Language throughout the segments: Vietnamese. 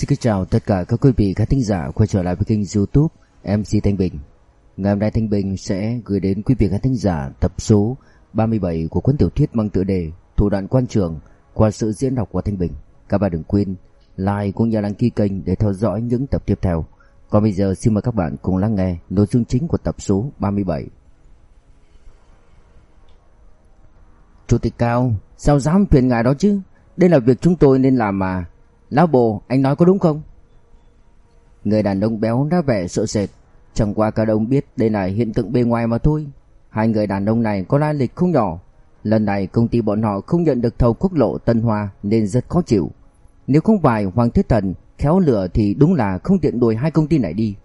Xin kính chào tất cả các quý vị khán thính giả quay trở lại với kênh youtube MC Thanh Bình. Ngày hôm nay Thanh Bình sẽ gửi đến quý vị khán thính giả tập số 37 của cuốn tiểu thuyết mang tựa đề Thủ đoạn quan trường qua sự diễn đọc của Thanh Bình. Các bạn đừng quên like cũng như đăng ký kênh để theo dõi những tập tiếp theo. Còn bây giờ xin mời các bạn cùng lắng nghe nội dung chính của tập số 37 Chủ tịch Cao, sao dám phiền ngài đó chứ? Đây là việc chúng tôi nên làm mà. Lão bồ, anh nói có đúng không? Người đàn ông béo đã vẻ sợ sệt. Chẳng qua cả đông biết đây là hiện tượng bề ngoài mà thôi. Hai người đàn ông này có lai lịch không nhỏ. Lần này công ty bọn họ không nhận được thầu quốc lộ Tân Hoa Nên rất khó chịu. Nếu không phải Hoàng Thiết Thần khéo lửa Thì đúng là không tiện đuổi hai công ty này đi.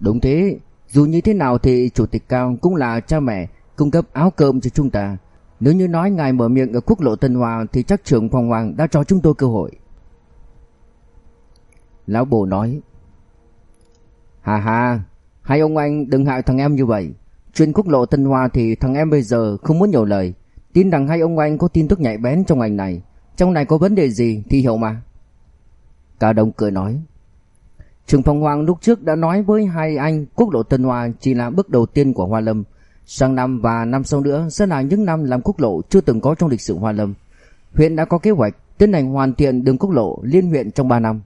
Đúng thế, Dù như thế nào thì Chủ tịch Cao cũng là cha mẹ Cung cấp áo cơm cho chúng ta nếu như nói ngài mở miệng ở quốc lộ Tân Hòa thì chắc trưởng phòng hoàng đã cho chúng tôi cơ hội. Lão bồ nói. Hà hà, hai ông anh đừng hại thằng em như vậy. Chuyện quốc lộ Tân hòa thì thằng em bây giờ không muốn nhiều lời. Tin rằng hai ông anh có tin tức nhạy bén trong ngành này. Trong này có vấn đề gì thì hiểu mà. Cả đồng cười nói. Trường phòng hoàng lúc trước đã nói với hai anh quốc lộ Tân Hoa chỉ là bước đầu tiên của Hoa Lâm. Sang năm và năm sau nữa sẽ là những năm làm quốc lộ chưa từng có trong lịch sử Hoa Lâm. Huyện đã có kế hoạch tiến hành hoàn thiện đường quốc lộ liên huyện trong 3 năm.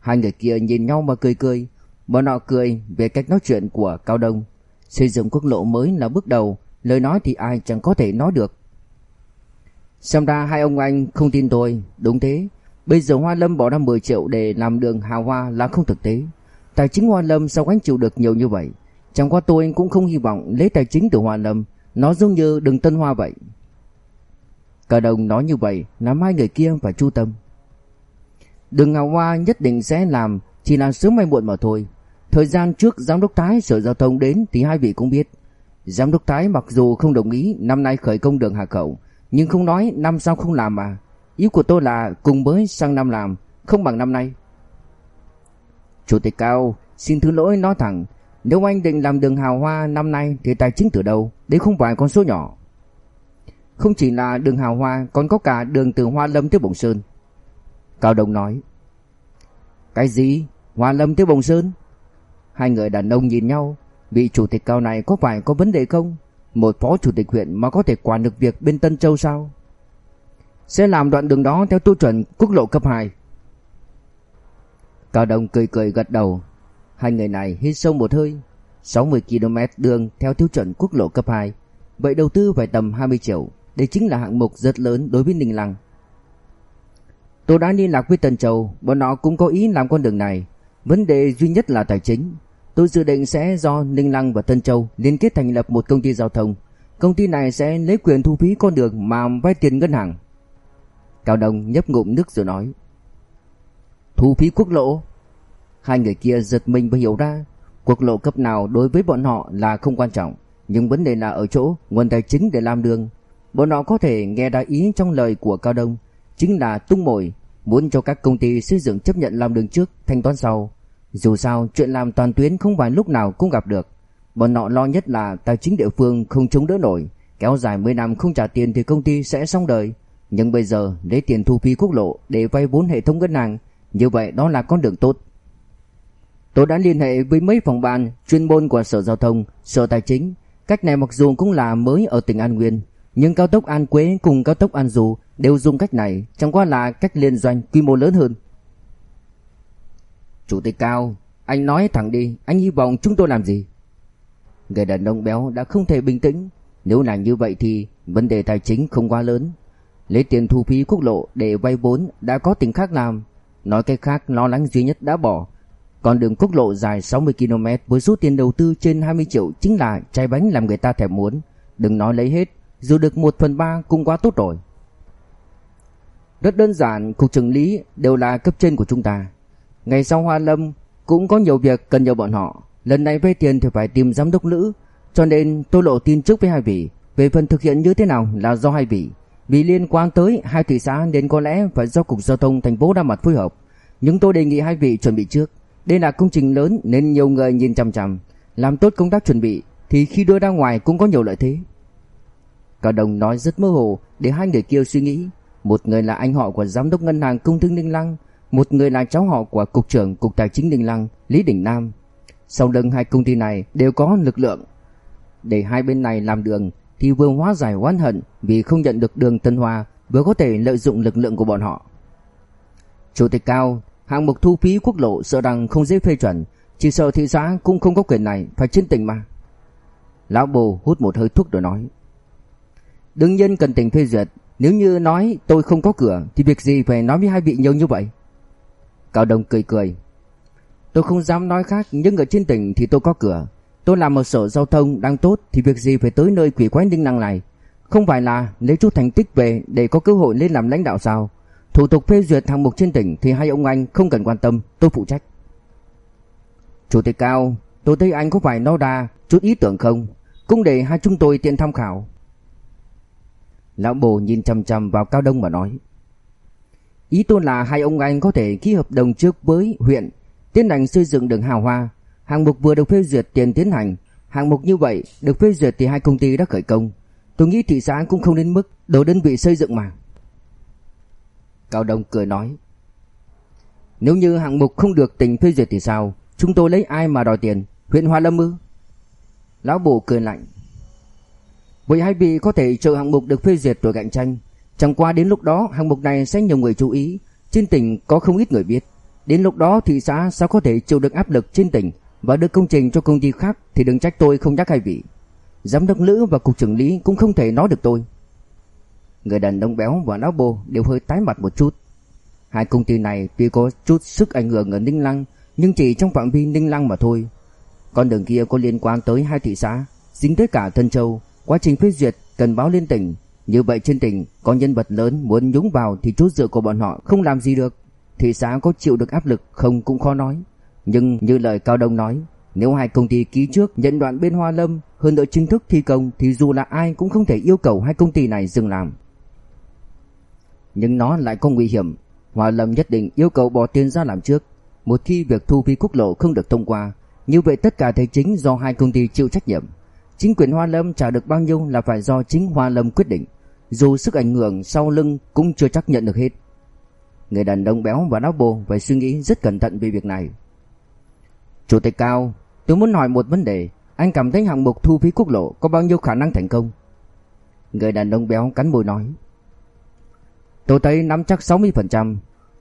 Hai người kia nhìn nhau mà cười cười, bọn họ cười về cách nói chuyện của Cao Đông. Xây dựng quốc lộ mới là bước đầu, lời nói thì ai chẳng có thể nói được. Xem ra hai ông anh không tin tôi, đúng thế. Bây giờ Hoa Lâm bỏ ra 10 triệu để làm đường hào hoa là không thực tế. Tài chính Hoa Lâm sao gánh chịu được nhiều như vậy? Chẳng qua tôi cũng không hy vọng lấy tài chính từ Hoa Lâm. Nó giống như đường Tân Hoa vậy. Cả đồng nói như vậy, Làm hai người kia phải chu tâm. Đường Ngào Hoa nhất định sẽ làm, Chỉ là sớm hay muộn mà thôi. Thời gian trước Giám đốc Thái Sở Giao thông đến Thì hai vị cũng biết. Giám đốc Thái mặc dù không đồng ý Năm nay khởi công đường Hà Khẩu, Nhưng không nói năm sau không làm mà. Ý của tôi là cùng mới sang năm làm, Không bằng năm nay. Chủ tịch Cao, Xin thứ lỗi nói thẳng nếu anh định làm đường hào hoa năm nay thì tài chính từ đâu? Đấy không phải con số nhỏ. Không chỉ là đường hào hoa, còn có cả đường từ Hoa Lâm tới Bồng Sơn. Cao Đông nói. Cái gì? Hoa Lâm tới Bồng Sơn? Hai người đàn ông nhìn nhau. Vị chủ tịch cao này có phải có vấn đề không? Một phó chủ tịch huyện mà có thể quản được việc bên Tân Châu sao? Sẽ làm đoạn đường đó theo tiêu chuẩn quốc lộ cấp 2. Cao Đông cười cười gật đầu Hai người này hít sâu một hơi 60 km đường theo tiêu chuẩn quốc lộ cấp 2 Vậy đầu tư phải tầm 20 triệu, Đây chính là hạng mục rất lớn đối với Ninh Lăng. Tôi đã liên lạc với Tần Châu, Bọn họ cũng có ý làm con đường này. Vấn đề duy nhất là tài chính. Tôi dự định sẽ do Ninh Lăng và Tân Châu liên kết thành lập một công ty giao thông. Công ty này sẽ lấy quyền thu phí con đường mà vay tiền ngân hàng. Cao Đông nhấp ngụm nước rồi nói. Thu phí quốc lộ? Hai người kia giật mình và hiểu ra Quốc lộ cấp nào đối với bọn họ là không quan trọng. Nhưng vấn đề là ở chỗ nguồn tài chính để làm đường. Bọn họ có thể nghe đa ý trong lời của Cao Đông, Chính là tung mồi, Muốn cho các công ty xây dựng chấp nhận làm đường trước, Thanh toán sau. Dù sao, chuyện làm toàn tuyến không phải lúc nào cũng gặp được. Bọn họ lo nhất là tài chính địa phương không chống đỡ nổi, Kéo dài 10 năm không trả tiền thì công ty sẽ xong đời. Nhưng bây giờ, lấy tiền thu phí quốc lộ để vay vốn hệ thống ngân hàng, Như vậy đó là con đường tốt. Tôi đã liên hệ với mấy phòng ban chuyên môn của Sở Giao thông, Sở Tài chính. Cách này mặc dù cũng là mới ở tỉnh An Nguyên, nhưng cao tốc An Quế cùng cao tốc An Du đều dùng cách này, chẳng qua là cách liên doanh quy mô lớn hơn. Chủ tịch Cao, anh nói thẳng đi, anh hy vọng chúng tôi làm gì? Người đàn ông béo đã không thể bình tĩnh, nếu là như vậy thì vấn đề tài chính không quá lớn. Lấy tiền thu phí quốc lộ để vay vốn đã có tỉnh khác làm, nói cách khác lo lắng duy nhất đã bỏ, còn đường quốc lộ dài 60 km với số tiền đầu tư trên 20 triệu chính là trái bánh làm người ta thèm muốn. Đừng nói lấy hết, dù được 1 phần 3 cũng quá tốt rồi. Rất đơn giản, cục trưởng lý đều là cấp trên của chúng ta. Ngày sau Hoa Lâm cũng có nhiều việc cần nhờ bọn họ. Lần này vay tiền thì phải tìm giám đốc nữ, cho nên tôi lộ tin trước với hai vị. Về phần thực hiện như thế nào là do hai vị. Vì liên quan tới hai thị xã nên có lẽ phải do cục giao thông thành phố ra mặt phối hợp. Nhưng tôi đề nghị hai vị chuẩn bị trước. Đây là công trình lớn nên nhiều người nhìn chằm chằm, làm tốt công tác chuẩn bị thì khi đưa ra ngoài cũng có nhiều lợi thế. Cả đồng nói rất mơ hồ để hai người kia suy nghĩ. Một người là anh họ của giám đốc ngân hàng công thương Ninh Lăng, một người là cháu họ của cục trưởng cục tài chính Ninh Lăng, Lý Đình Nam. Sau lưng hai công ty này đều có lực lượng. Để hai bên này làm đường thì vừa hóa giải oán hận vì không nhận được đường Tân Hoa, vừa có thể lợi dụng lực lượng của bọn họ. Chủ tịch Cao, hạng mục thu phí quốc lộ sợ rằng không dễ phê chuẩn, chỉ sợ thị xã cũng không có quyền này, phải trên tỉnh mà. Lão Bồ hút một hơi thuốc rồi nói. Đương nhiên cần tỉnh phê duyệt, nếu như nói tôi không có cửa thì việc gì phải nói với hai vị nhiều như vậy? Cao Đông cười cười. Tôi không dám nói khác nhưng ở trên tỉnh thì tôi có cửa. Tôi làm một sở giao thông đang tốt thì việc gì phải tới nơi quỷ quái ninh năng này. Không phải là lấy chút thành tích về để có cơ hội lên làm lãnh đạo sao? Thủ tục phê duyệt hạng mục trên tỉnh thì hai ông anh không cần quan tâm, tôi phụ trách. Chủ tịch Cao, tôi thấy anh có phải no đa chút ý tưởng không? Cũng để hai chúng tôi tiện tham khảo. Lão Bồ nhìn chăm chăm vào Cao Đông mà nói. Ý tôi là hai ông anh có thể ký hợp đồng trước với huyện tiến hành xây dựng đường hào hoa. Hạng mục vừa được phê duyệt tiền tiến hành. Hạng mục như vậy được phê duyệt thì hai công ty đã khởi công. Tôi nghĩ thị xã cũng không đến mức đổ đơn vị xây dựng mà. Cao Đông cười nói. Nếu như hạng mục không được tỉnh phê duyệt thì sao? Chúng tôi lấy ai mà đòi tiền? Huyện Hoa Lâm ư? Lão bộ cười lạnh. Vậy hai vị có thể chờ hạng mục được phê duyệt rồi cạnh tranh. Chẳng qua đến lúc đó hạng mục này sẽ nhiều người chú ý. Trên tỉnh có không ít người biết. Đến lúc đó thị xã sao có thể chịu được áp lực trên tỉnh và đưa công trình cho công ty khác thì đừng trách tôi không nhắc hai vị. Giám đốc Lữ và cục trưởng lý cũng không thể nói được tôi. Người đàn ông béo và lão bô đều hơi tái mặt một chút. Hai công ty này tuy có chút sức ảnh hưởng ở Ninh Lăng nhưng chỉ trong phạm vi Ninh Lăng mà thôi. Con đường kia có liên quan tới hai thị xã, dính tới cả thân Châu, quá trình phê duyệt cần báo lên tỉnh. Như vậy trên tỉnh có nhân vật lớn muốn nhúng vào thì chốt dựa của bọn họ không làm gì được. Thị xã có chịu được áp lực không cũng khó nói. Nhưng như lời Cao Đông nói, nếu hai công ty ký trước nhận đoạn bên Hoa Lâm hơn nữa chính thức thi công thì dù là ai cũng không thể yêu cầu hai công ty này dừng làm. Nhưng nó lại có nguy hiểm, Hoa Lâm nhất định yêu cầu bỏ tiền ra làm trước. Một khi việc thu phí quốc lộ không được thông qua, như vậy tất cả tài chính do hai công ty chịu trách nhiệm. Chính quyền Hoa Lâm trả được bao nhiêu là phải do chính Hoa Lâm quyết định, dù sức ảnh hưởng sau lưng cũng chưa chắc nhận được hết. Người đàn ông béo và đáo bồ phải suy nghĩ rất cẩn thận về việc này. Chủ tịch Cao, tôi muốn hỏi một vấn đề, anh cảm thấy hạng mục thu phí quốc lộ có bao nhiêu khả năng thành công? Người đàn ông béo cắn môi nói. Tôi thấy nắm chắc 60%,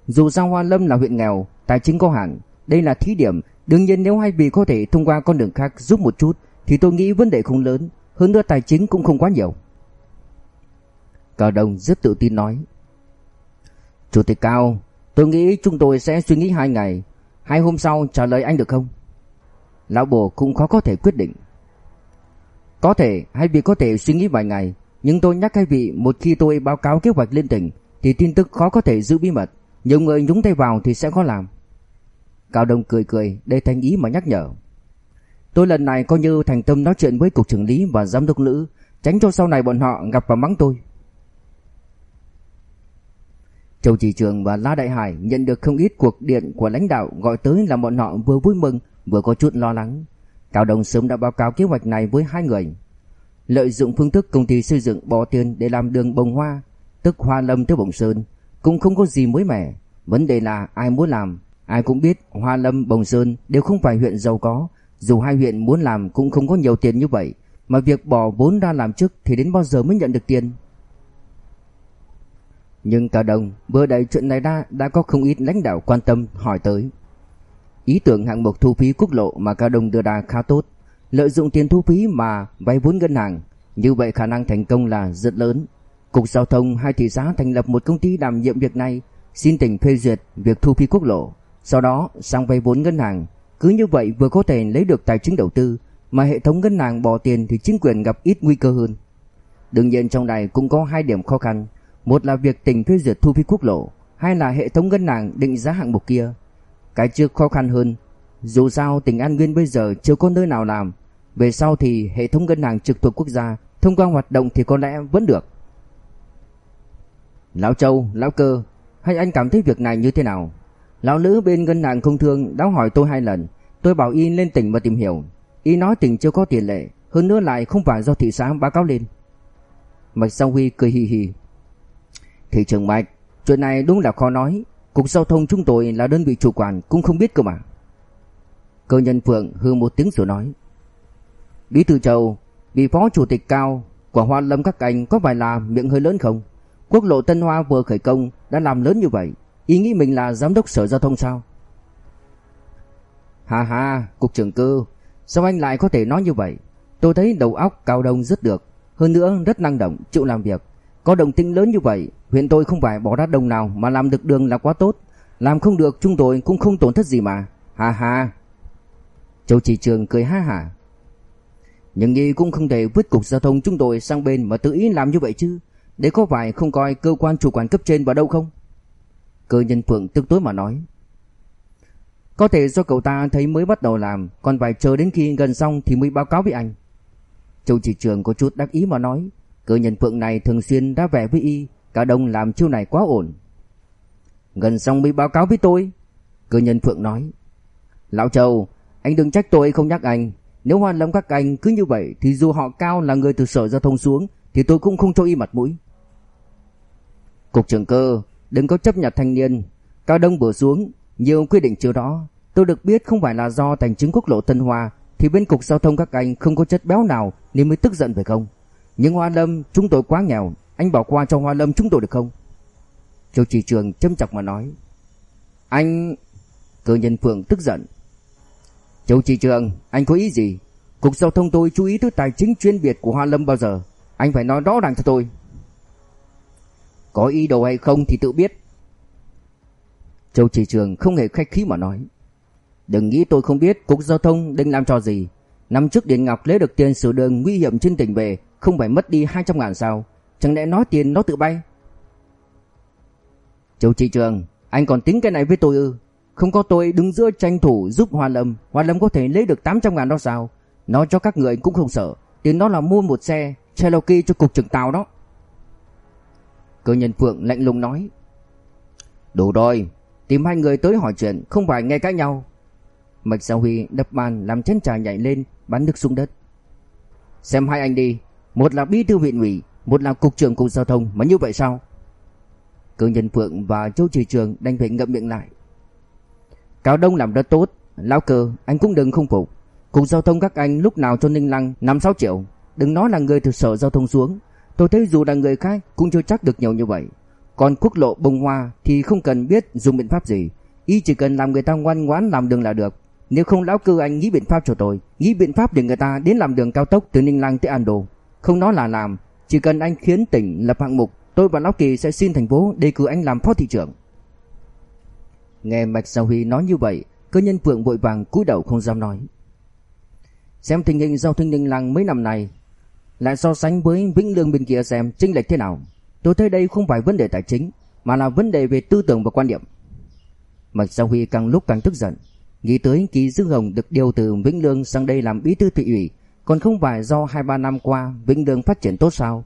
dù sao Hoa Lâm là huyện nghèo, tài chính có hạn, đây là thí điểm, đương nhiên nếu hai vị có thể thông qua con đường khác giúp một chút thì tôi nghĩ vấn đề không lớn, hơn nữa tài chính cũng không quá nhiều. Cao Đông rất tự tin nói. Chủ tịch Cao, tôi nghĩ chúng tôi sẽ suy nghĩ hai ngày, hai hôm sau trả lời anh được không? Lão Bồ cũng khó có thể quyết định. Có thể, hai vị có thể suy nghĩ vài ngày, nhưng tôi nhắc hai vị một khi tôi báo cáo kế hoạch lên tỉnh thì tin tức khó có thể giữ bí mật, nhiều người nhúng tay vào thì sẽ khó làm. Cao Đông cười cười, đây thành ý mà nhắc nhở. Tôi lần này coi như thành tâm nói chuyện với cục trưởng lý và giám đốc nữ, tránh cho sau này bọn họ gặp và mắng tôi. Châu Chỉ Trường và La Đại Hải nhận được không ít cuộc điện của lãnh đạo gọi tới làm bọn họ vừa vui mừng vừa có chút lo lắng. Cao Đông sớm đã báo cáo kế hoạch này với hai người. Lợi dụng phương thức công ty xây dựng bỏ tiền để làm đường bồng hoa, tức Hoa Lâm tới Bồng Sơn, cũng không có gì mới mẻ. Vấn đề là ai muốn làm, ai cũng biết Hoa Lâm, Bồng Sơn đều không phải huyện giàu có, dù hai huyện muốn làm cũng không có nhiều tiền như vậy, mà việc bỏ vốn ra làm trước thì đến bao giờ mới nhận được tiền. Nhưng cả đồng vừa đẩy chuyện này ra đã có không ít lãnh đạo quan tâm hỏi tới. Ý tưởng hạng mục thu phí quốc lộ mà Cao Đông đưa ra khá tốt, lợi dụng tiền thu phí mà vay vốn ngân hàng, như vậy khả năng thành công là rất lớn. Cục Giao thông hai thị xã thành lập một công ty đảm nhiệm việc này, xin tỉnh phê duyệt việc thu phí quốc lộ, sau đó sang vay vốn ngân hàng. Cứ như vậy vừa có thể lấy được tài chính đầu tư, mà hệ thống ngân hàng bỏ tiền thì chính quyền gặp ít nguy cơ hơn. Đương nhiên trong này cũng có hai điểm khó khăn, một là việc tỉnh phê duyệt thu phí quốc lộ, hai là hệ thống ngân hàng định giá hạng mục kia. Cái trước khó khăn hơn, dù sao tỉnh An Nguyên bây giờ chưa có nơi nào làm, về sau thì hệ thống ngân hàng trực thuộc quốc gia thông qua hoạt động thì có lẽ vẫn được. Lão Châu, Lão Cơ, hai anh cảm thấy việc này như thế nào? Lão Lữ bên ngân hàng công thương đã hỏi tôi hai lần, tôi bảo y lên tỉnh mà tìm hiểu. Y nói tỉnh chưa có tiền lệ, hơn nữa lại không phải do thị xã báo cáo lên. Mạch Song Huy cười hì hì. Thị trường Mạch, chuyện này đúng là khó nói. Cục giao thông chúng tôi là đơn vị chủ quản cũng không biết cơ mà. Cơ nhân Phượng hư một tiếng rồi nói. Bí thư Châu, vị phó chủ tịch cao của Hoa Lâm các anh có phải là miệng hơi lớn không? Quốc lộ Tân Hoa vừa khởi công đã làm lớn như vậy, ý nghĩ mình là giám đốc sở giao thông sao? Hà hà, cục trưởng cơ, sao anh lại có thể nói như vậy? Tôi thấy đầu óc cao đông rất được, hơn nữa rất năng động, chịu làm việc. Có đồng tính lớn như vậy, huyện tôi không phải bỏ ra đồng nào mà làm được đường là quá tốt. Làm không được chúng tôi cũng không tổn thất gì mà. Hà hà. Châu Chỉ Trường cười ha hả. Nhưng nghi cũng không thể vứt cục giao thông chúng tôi sang bên mà tự ý làm như vậy chứ. Để có phải không coi cơ quan chủ quản cấp trên vào đâu không? Cơ nhân Phượng tức tối mà nói. Có thể do cậu ta thấy mới bắt đầu làm, còn phải chờ đến khi gần xong thì mới báo cáo với anh. Châu chỉ trường có chút đắc ý mà nói, cơ nhân Phượng này thường xuyên đã vẻ với y, cả đông làm chiêu này quá ổn. Gần xong mới báo cáo với tôi. Cơ nhân Phượng nói. Lão Châu, anh đừng trách tôi không nhắc anh. Nếu hoàn Lâm các anh cứ như vậy thì dù họ cao là người từ sở giao thông xuống thì tôi cũng không cho y mặt mũi. Cục trưởng cơ, đừng có chấp nhận thanh niên. Cao Đông bổ xuống, nhiều quy định chưa đó. Tôi được biết không phải là do thành chứng quốc lộ Tân Hoa thì bên cục giao thông các anh không có chất béo nào nên mới tức giận phải không? Nhưng Hoa Lâm chúng tôi quá nghèo, anh bỏ qua cho Hoa Lâm chúng tôi được không? Châu Chỉ Trường châm chọc mà nói. Anh... Cơ nhân Phượng tức giận. Châu Chỉ Trường, anh có ý gì? Cục giao thông tôi chú ý tới tài chính chuyên biệt của Hoa Lâm bao giờ? Anh phải nói rõ ràng cho tôi. Có ý đồ hay không thì tự biết. Châu Chỉ Trường không hề khách khí mà nói. Đừng nghĩ tôi không biết cục giao thông định làm trò gì. Năm trước Điền Ngọc lấy được tiền sửa đường nguy hiểm trên tỉnh về, không phải mất đi 200 ngàn sao? Chẳng lẽ nói tiền nó tự bay? Châu Chỉ Trường, anh còn tính cái này với tôi ư? Không có tôi đứng giữa tranh thủ giúp Hoa Lâm, Hoa Lâm có thể lấy được 800 ngàn đó sao? Nó cho các người cũng không sợ, tiền đó là mua một xe Cherokee cho cục trưởng tàu đó. Cơ nhân Phượng lạnh lùng nói. Đủ rồi, tìm hai người tới hỏi chuyện, không phải nghe cãi nhau. Mạch Sao Huy đập bàn làm chén trà nhảy lên, bắn nước xuống đất. Xem hai anh đi, một là bí thư huyện ủy, một là cục trưởng cục giao thông, mà như vậy sao? Cơ nhân Phượng và Châu Trì Trường đành phải ngậm miệng lại. Cao Đông làm rất tốt, lão cơ, anh cũng đừng không phục. Cục giao thông các anh lúc nào cho Ninh Lăng 5-6 triệu, đừng nói là người từ sở giao thông xuống. Tôi thấy dù là người khác cũng chưa chắc được nhiều như vậy. Còn quốc lộ bông hoa thì không cần biết dùng biện pháp gì, y chỉ cần làm người ta ngoan ngoãn làm đường là được. Nếu không lão cư anh nghĩ biện pháp cho tôi, nghĩ biện pháp để người ta đến làm đường cao tốc từ Ninh Lăng tới An Đô. Không nói là làm, chỉ cần anh khiến tỉnh lập hạng mục, tôi và lão Kỳ sẽ xin thành phố đề cử anh làm phó thị trưởng. Nghe Mạch Giao Huy nói như vậy, cơ nhân Phượng vội vàng cúi đầu không dám nói. Xem tình hình giao thông Ninh Lăng mấy năm này, lại so sánh với Vĩnh Lương bên kia xem chênh lệch thế nào. Tôi thấy đây không phải vấn đề tài chính, mà là vấn đề về tư tưởng và quan điểm. Mạch Giao Huy càng lúc càng tức giận, nghĩ tới Kỳ Dương Hồng được điều từ Vĩnh Lương sang đây làm bí thư thị ủy, còn không phải do 2-3 năm qua Vĩnh Lương phát triển tốt sao?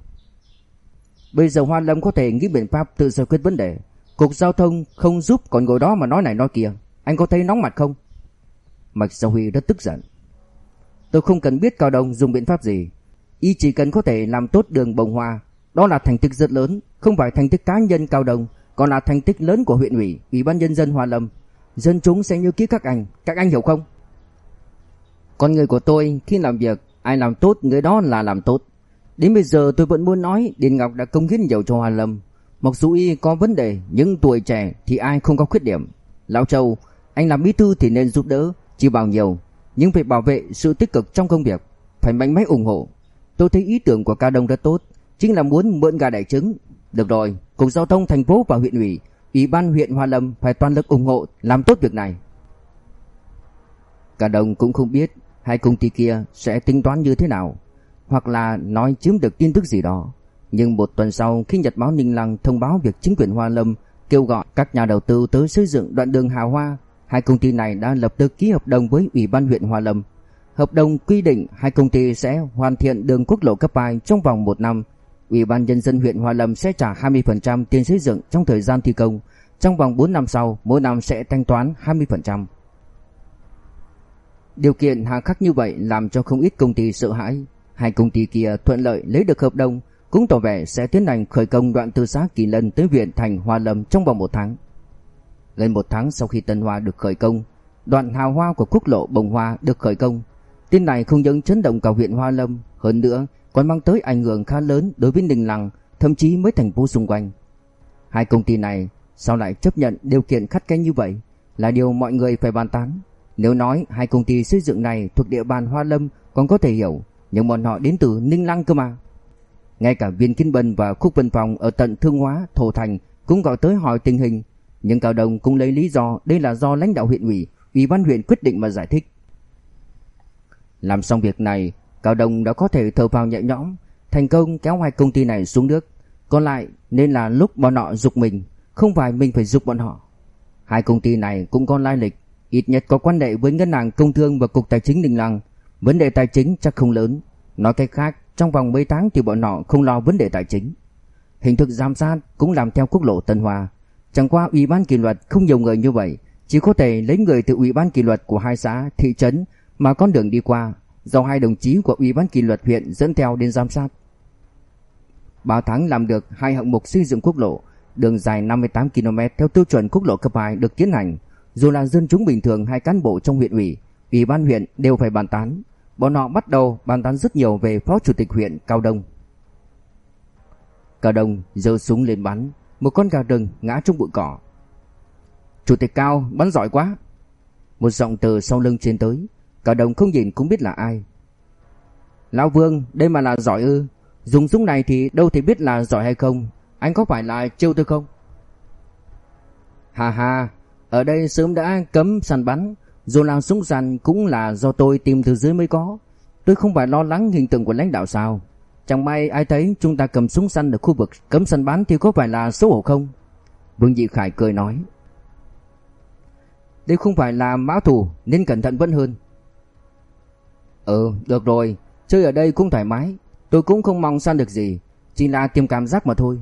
Bây giờ Hoa Lâm có thể nghĩ biện pháp tự giải quyết vấn đề, cục giao thông không giúp còn ngồi đó mà nói này nói kia, anh có thấy nóng mặt không? Mạch Giao Huy rất tức giận. Tôi không cần biết Cao Đông dùng biện pháp gì, y chỉ cần có thể làm tốt đường Bồng Hoa, đó là thành tích rất lớn, không phải thành tích cá nhân Cao đồng, còn là thành tích lớn của huyện ủy, ủy ban nhân dân Hoa Lâm. Dân chúng sẽ nhớ kỹ các anh, các anh hiểu không? Con người của tôi khi làm việc, ai làm tốt người đó là làm tốt. Đến bây giờ tôi vẫn muốn nói Điền Ngọc đã công hiến nhiều cho Hoa Lâm. Mặc dù y có vấn đề, nhưng tuổi trẻ thì ai không có khuyết điểm. Lão Châu, anh làm bí thư thì nên giúp đỡ, chỉ bảo nhiều, nhưng phải bảo vệ sự tích cực trong công việc, phải mạnh mẽ ủng hộ. Tôi thấy ý tưởng của Ca Đông rất tốt, chính là muốn mượn gà đẻ trứng. Được rồi, cục giao thông thành phố và huyện ủy, ủy ban huyện Hoa Lâm phải toàn lực ủng hộ làm tốt việc này. Ca Đông cũng không biết hai công ty kia sẽ tính toán như thế nào, hoặc là nói chiếm được tin tức gì đó. Nhưng một tuần sau khi Nhật báo Ninh Lăng thông báo việc chính quyền Hoa Lâm kêu gọi các nhà đầu tư tới xây dựng đoạn đường hà hoa, hai công ty này đã lập tức ký hợp đồng với Ủy ban huyện Hoa Lâm. Hợp đồng quy định hai công ty sẽ hoàn thiện đường quốc lộ cấp 2 trong vòng 1 năm. Ủy ban nhân dân huyện Hoa Lâm sẽ trả 20% tiền xây dựng trong thời gian thi công. Trong vòng 4 năm sau, mỗi năm sẽ thanh toán 20%. Điều kiện hà khắc như vậy làm cho không ít công ty sợ hãi. Hai công ty kia thuận lợi lấy được hợp đồng, cũng tỏ vẻ sẽ tiến hành khởi công đoạn từ xã Kỳ Lân tới huyện thành Hoa Lâm trong vòng một tháng. Gần một tháng sau khi Tân Hoa được khởi công, đoạn hào hoa của quốc lộ Bồng Hoa được khởi công. Tin này không những chấn động cả huyện Hoa Lâm, hơn nữa còn mang tới ảnh hưởng khá lớn đối với Ninh Lăng, thậm chí mấy thành phố xung quanh. Hai công ty này sao lại chấp nhận điều kiện khắt khe như vậy là điều mọi người phải bàn tán. Nếu nói hai công ty xây dựng này thuộc địa bàn Hoa Lâm còn có thể hiểu, nhưng bọn họ đến từ Ninh Lăng cơ mà. Ngay cả Viên kinh Bân và Khúc Vân Phòng ở tận Thương Hóa, Thổ Thành cũng gọi tới hỏi tình hình, nhưng Cao đồng cũng lấy lý do đây là do lãnh đạo huyện ủy, ủy ban huyện quyết định mà giải thích. Làm xong việc này, Cao Đông đã có thể thở vào nhẹ nhõm, thành công kéo hai công ty này xuống nước. Còn lại nên là lúc bọn họ dục mình, không phải mình phải dục bọn họ. Hai công ty này cũng có lai lịch, ít nhất có quan hệ với ngân hàng công thương và cục tài chính đình Lăng. Vấn đề tài chính chắc không lớn. Nói cách khác, trong vòng mấy tháng thì bọn họ không lo vấn đề tài chính. Hình thức giám sát cũng làm theo quốc lộ Tân Hoa. Chẳng qua ủy ban kỷ luật không nhiều người như vậy, chỉ có thể lấy người từ ủy ban kỷ luật của hai xã, thị trấn mà con đường đi qua, do hai đồng chí của ủy ban kỷ luật huyện dẫn theo đến giám sát. 3 tháng làm được hai hạng mục xây dựng quốc lộ, đường dài 58 km theo tiêu chuẩn quốc lộ cấp 2 được tiến hành. Dù là dân chúng bình thường hay cán bộ trong huyện ủy, ủy ban huyện đều phải bàn tán. Bọn họ bắt đầu bàn tán rất nhiều về phó chủ tịch huyện Cao Đông. Cao Đông giơ súng lên bắn, một con gà rừng ngã trong bụi cỏ. Chủ tịch Cao bắn giỏi quá. Một giọng từ sau lưng trên tới, cả đồng không nhìn cũng biết là ai. Lão Vương, đây mà là giỏi ư? Dùng súng này thì đâu thể biết là giỏi hay không? Anh có phải là trêu tôi không? Hà hà Ở đây sớm đã cấm săn bắn Dù là súng săn cũng là do tôi tìm từ dưới mới có. Tôi không phải lo lắng hình tượng của lãnh đạo sao. Chẳng may ai thấy chúng ta cầm súng săn ở khu vực cấm săn bắn thì có phải là xấu hổ không? Vương Dị Khải cười nói. Đây không phải là mã thủ nên cẩn thận vẫn hơn. Ừ được rồi. Chơi ở đây cũng thoải mái. Tôi cũng không mong săn được gì. Chỉ là tìm cảm giác mà thôi.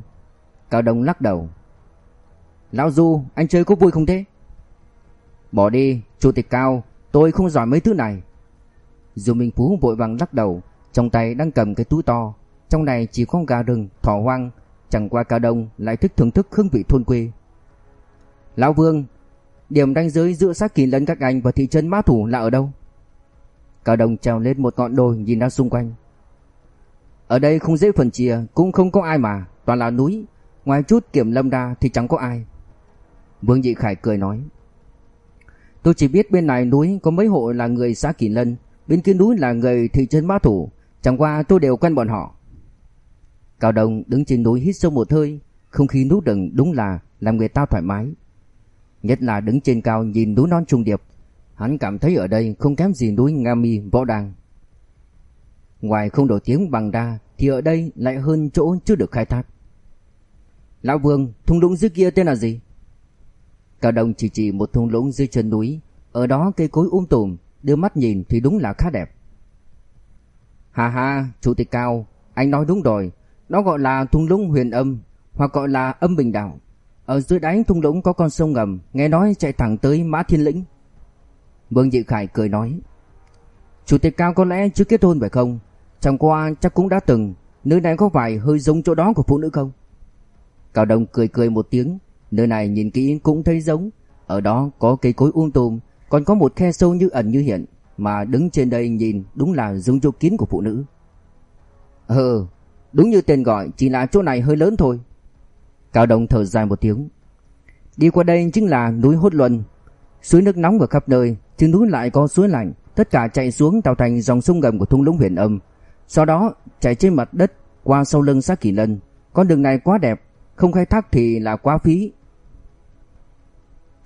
Cao Đông lắc đầu. Lão Du anh chơi có vui không thế? Bỏ đi Chủ tịch Cao. Tôi không giỏi mấy thứ này. Dù Minh Phú vội vàng lắc đầu. Trong tay đang cầm cái túi to. Trong này chỉ có gà rừng, thỏ hoang. Chẳng qua Cao Đông lại thích thưởng thức hương vị thôn quê. Lão Vương Điểm ranh giới giữa xác kỳ lân các anh và thị trấn Mã Thủ là ở đâu? Cao Đông trèo lên một ngọn đồi nhìn ra xung quanh. Ở đây không dễ phần chia, Cũng không có ai mà, Toàn là núi. Ngoài chút kiểm lâm đa thì chẳng có ai. Vương Dị Khải cười nói, Tôi chỉ biết bên này núi có mấy hộ là người xã Kỳ Lân, Bên kia núi là người thị trấn Mã Thủ. Chẳng qua tôi đều quen bọn họ. Cao Đông đứng trên núi hít sâu một hơi, Không khí núi rừng đúng là Làm người ta thoải mái. Nhất là đứng trên cao nhìn núi non trùng điệp Hắn cảm thấy ở đây không kém gì núi Nga Mi, Võ Đàng. Ngoài không đổi tiếng bằng đa, Thì ở đây lại hơn chỗ chưa được khai thác. Lão Vương, Thung lũng dưới kia tên là gì? Cao Đông chỉ chỉ một thung lũng dưới chân núi, Ở đó cây cối um tùm, Đưa mắt nhìn thì đúng là khá đẹp. Hà hà Chủ tịch Cao, Anh nói đúng rồi, Nó gọi là thung lũng huyền âm, Hoặc gọi là âm bình đảo. Ở dưới đáy thung lũng có con sông ngầm, Nghe nói chạy thẳng tới Mã Thiên Lĩnh. Vương Dị Khải cười nói, Chủ tịch Cao có lẽ chưa kết hôn phải không? Chẳng qua chắc cũng đã từng, Nơi này có phải hơi giống chỗ đó của phụ nữ không? Cao Đông cười cười một tiếng, Nơi này nhìn kỹ cũng thấy giống, Ở đó có cây cối um tùm, Còn có một khe sâu như ẩn như hiện, Mà đứng trên đây nhìn đúng là giống chỗ kín của phụ nữ. Ừ Đúng như tên gọi, Chỉ là chỗ này hơi lớn thôi. Cao Đông thở dài một tiếng, Đi qua đây chính là núi Hốt Luân, Suối nước nóng ở khắp nơi trên núi lại có suối lạnh Tất cả chạy xuống tạo thành dòng sông ngầm của thung lũng huyền âm sau đó chạy trên mặt đất qua sau lưng xác kỳ lân. Con đường này quá đẹp, không khai thác thì là quá phí.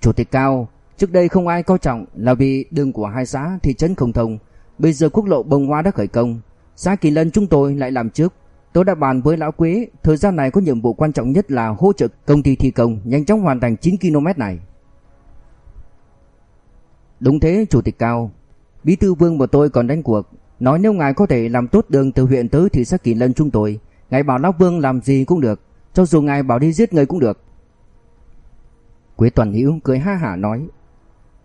Chủ tịch Cao, trước đây không ai coi trọng là vì đường của hai xã thị trấn không thông. Bây giờ quốc lộ bông hoa đã khởi công. Xã Kỳ Lân chúng tôi lại làm trước. Tôi đã bàn với Lão Quế, thời gian này có nhiệm vụ quan trọng nhất là hỗ trợ công ty thi công nhanh chóng hoàn thành 9 km này. Đúng thế, Chủ tịch Cao. Bí thư Vương và tôi còn đánh cuộc. Nói nếu ngài có thể làm tốt đường từ huyện tới thị xã Kỳ Lân chúng tôi Ngài bảo Lão Vương làm gì cũng được. Cho dù ngài bảo đi giết người cũng được. Quế Toàn Hữu cười ha hả nói.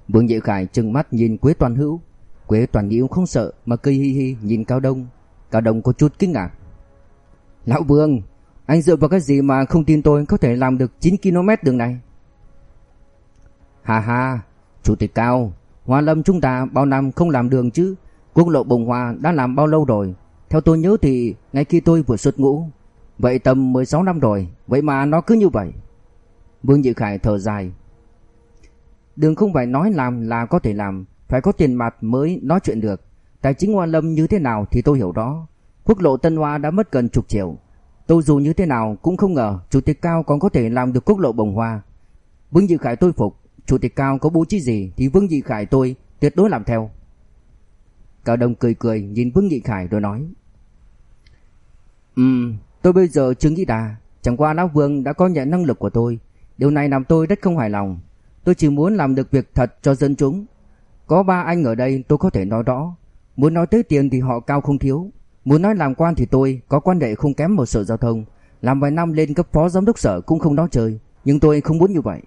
Vương diệu Khải trừng mắt nhìn Quế Toàn Hữu. Quế Toàn Hữu không sợ mà cười hi hi nhìn Cao Đông. Cao Đông có chút kinh ngạc. Lão Vương Anh dựa vào cái gì mà không tin tôi có thể làm được 9 km đường này? Hà hà, Chủ tịch Cao, Hoa Lâm chúng ta bao năm không làm đường chứ? Quốc lộ Bồng Hoa đã làm bao lâu rồi? Theo tôi nhớ thì ngay khi tôi vừa xuất ngũ. Vậy tầm 16 năm rồi, vậy mà nó cứ như vậy. Vương Dị Khải thở dài. Đường không phải nói làm là có thể làm, phải có tiền mặt mới nói chuyện được. Tài chính Hoa Lâm như thế nào thì tôi hiểu đó. Quốc lộ Tân Hoa đã mất gần chục triệu. Tôi dù như thế nào cũng không ngờ Chủ tịch Cao còn có thể làm được quốc lộ Bồng Hoa. Vương Dị Khải tôi phục, Chủ tịch Cao có bố trí gì thì Vương nghị Khải tôi tuyệt đối làm theo. Cao Đông cười cười nhìn Vương nghị Khải rồi nói. Ừm, tôi bây giờ chưa nghĩ đà chẳng qua Lão Vương đã có nhận năng lực của tôi. Điều này làm tôi rất không hài lòng. Tôi chỉ muốn làm được việc thật cho dân chúng. Có ba anh ở đây tôi có thể nói rõ. Muốn nói tới tiền thì họ cao không thiếu. Muốn nói làm quan thì tôi có quan hệ không kém một sở giao thông. Làm vài năm lên cấp phó giám đốc sở cũng không nói chơi. Nhưng tôi không muốn như vậy.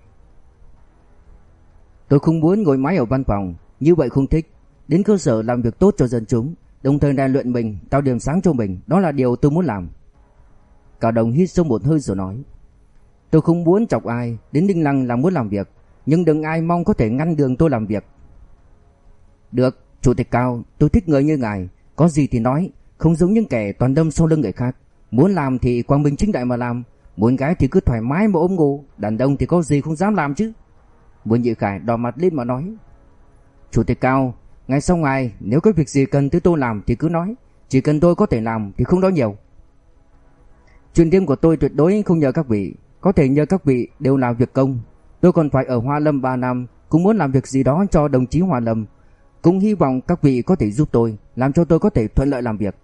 Tôi không muốn ngồi máy ở văn phòng. Như vậy không thích. Đến cơ sở làm việc tốt cho dân chúng. Đồng thời rèn luyện mình, tạo điểm sáng cho mình. Đó là điều tôi muốn làm. Cả Đồng hít sâu một hơi rồi nói. Tôi không muốn chọc ai. Đến Đinh Lăng là muốn làm việc. Nhưng đừng ai mong có thể ngăn đường tôi làm việc. Được, Chủ tịch Cao, tôi thích người như ngài. Có gì thì nói, không giống những kẻ toàn đâm sau lưng người khác. Muốn làm thì quang minh chính đại mà làm. Muốn gái thì cứ thoải mái mà ôm ngủ. Đàn ông thì có gì không dám làm chứ. Vương Nhị Khải đỏ mặt lên mà nói. Chủ tịch Cao, ngày sau ngày nếu có việc gì cần tới tôi làm thì cứ nói. Chỉ cần tôi có thể làm thì không nói nhiều. Chuyện riêng của tôi tuyệt đối không nhờ các vị. Có thể nhờ các vị đều làm việc công. Tôi còn phải ở Hoa Lâm 3 năm, cũng muốn làm việc gì đó cho đồng chí Hoa Lâm. Cũng hy vọng các vị có thể giúp tôi, làm cho tôi có thể thuận lợi làm việc.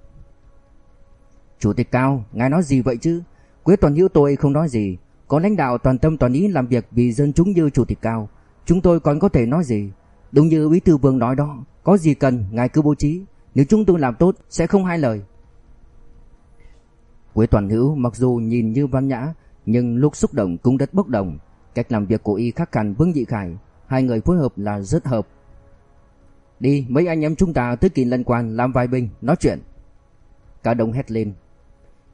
Chủ tịch Cao, ngài nói gì vậy chứ? Quế toàn hữu tôi không nói gì. Có lãnh đạo toàn tâm toàn ý làm việc vì dân chúng như chủ tịch Cao. Chúng tôi còn có thể nói gì? Đúng như Bí thư Vương nói đó, có gì cần ngài cứ bố trí. Nếu chúng tôi làm tốt sẽ không hai lời. Quế toàn hữu mặc dù nhìn như văn nhã, nhưng lúc xúc động cũng rất bốc đồng. Cách làm việc của y khác hẳn Vương Dị Khải, hai người phối hợp là rất hợp. Đi, mấy anh em chúng ta tới kỳ lân quan làm vài bình, nói chuyện. Cả đồng hét lên.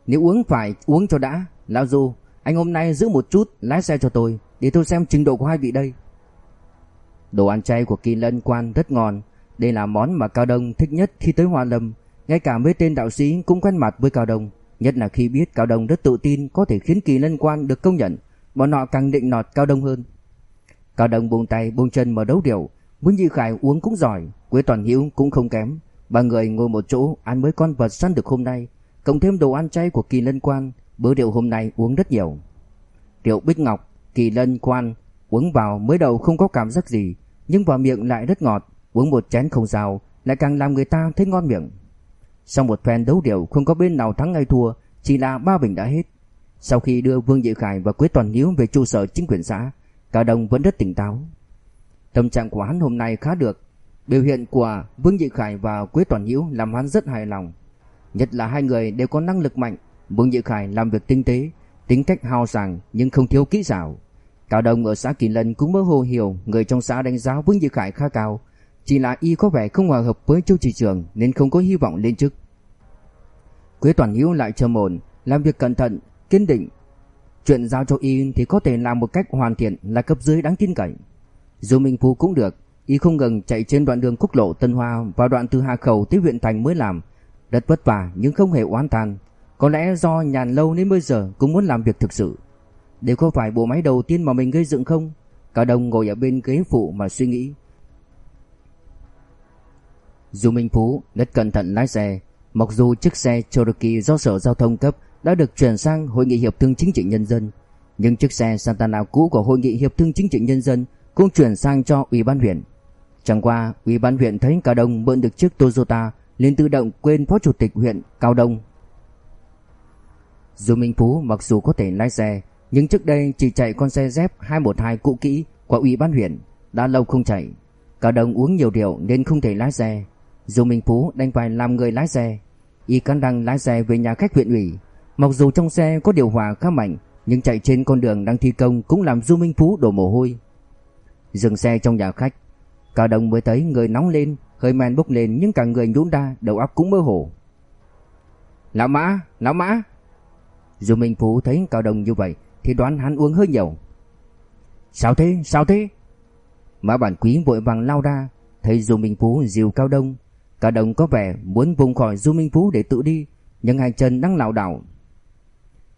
Nếu uống phải uống cho đã, Lão Du, anh hôm nay giữ một chút lái xe cho tôi, để tôi xem trình độ của hai vị đây. Đồ ăn chay của kỳ lân quan rất ngon, đây là món mà Cao Đông thích nhất khi tới Hoa Lâm, ngay cả mấy tên đạo sĩ cũng quen mặt với Cao Đông, nhất là khi biết Cao Đông rất tự tin có thể khiến kỳ lân quan được công nhận, bọn họ càng định nọt Cao Đông hơn. Cao Đông buông tay buông chân mở đấu điệu, Vương Như Khải uống cũng giỏi, Quế Toàn Hiếu cũng không kém, ba người ngồi một chỗ ăn mấy con vật săn được hôm nay, cộng thêm đồ ăn chay của Kỳ Lân Quan, bữa rượu hôm nay uống rất nhiều. Rượu Bích Ngọc, Kỳ Lân Quan uống vào mới đầu không có cảm giác gì, nhưng vào miệng lại rất ngọt, uống một chén không sao lại càng làm người ta thấy ngon miệng. Sau một phen đấu điệu không có bên nào thắng hay thua, chỉ là ba bình đã hết. Sau khi đưa Vương Dị Khải và Quế Toàn Hiếu về trụ sở chính quyền xã, Cả đồng vẫn rất tỉnh táo. Tâm trạng của hắn hôm nay khá được. Biểu hiện của Vương Dị Khải và Quế Toàn Hiếu làm hắn rất hài lòng. Nhất là hai người đều có năng lực mạnh. Vương Dị Khải làm việc tinh tế, tính cách hào sảng nhưng không thiếu kỹ xảo. Cao Đồng ở xã Kỳ Lân cũng mơ hồ hiểu người trong xã đánh giá Vương dự Khải khá cao. Chỉ là y có vẻ không hòa hợp với Châu Chỉ Trường nên không có hy vọng lên chức. Quế Toàn Hiếu lại trầm ổn, làm việc cẩn thận, kiên định, Chuyện giao cho y thì có thể làm một cách hoàn thiện là cấp dưới đáng tin cậy. Dù Minh Phú cũng được, y không ngừng chạy trên đoạn đường quốc lộ Tân Hoa và đoạn từ Hà Khẩu tới huyện Thành mới làm. Rất vất vả nhưng không hề oán than. Có lẽ do nhàn lâu nên bây giờ cũng muốn làm việc thực sự. Đây có phải bộ máy đầu tiên mà mình gây dựng không? Cao Đông ngồi ở bên ghế phụ mà suy nghĩ. Dù Minh Phú rất cẩn thận lái xe, mặc dù chiếc xe Cherokee do Sở Giao thông cấp đã được chuyển sang Hội nghị Hiệp thương Chính trị Nhân dân. Nhưng chiếc xe Santana cũ của Hội nghị Hiệp thương Chính trị Nhân dân cũng chuyển sang cho Ủy ban huyện. Chẳng qua, Ủy ban huyện thấy Cao Đông mượn được chiếc Toyota liền tự động quên Phó Chủ tịch huyện Cao Đông. Dù Minh Phú mặc dù có thể lái xe, nhưng trước đây chỉ chạy con xe dép 212 cũ kỹ của Ủy ban huyện, đã lâu không chạy. Cao đồng uống nhiều rượu nên không thể lái xe. Dù Minh Phú đành phải làm người lái xe. Y cắn răng lái xe về nhà khách huyện ủy Mặc dù trong xe có điều hòa khá mạnh, nhưng chạy trên con đường đang thi công cũng làm Du Minh Phú đổ mồ hôi. Dừng xe trong nhà khách, Cao đồng mới thấy người nóng lên, hơi men bốc lên nhưng cả người nhũn ra, đầu óc cũng mơ hồ. "Lão Mã, lão Mã." Du Minh Phú thấy Cao đồng như vậy thì đoán hắn uống hơi nhiều. "Sao thế? Sao thế?" Mã Bản Quý vội vàng lao ra, thấy Du Minh Phú dìu Cao Đông. Cao Đông có vẻ muốn vùng khỏi Du Minh Phú để tự đi, nhưng hai chân đang lảo đảo.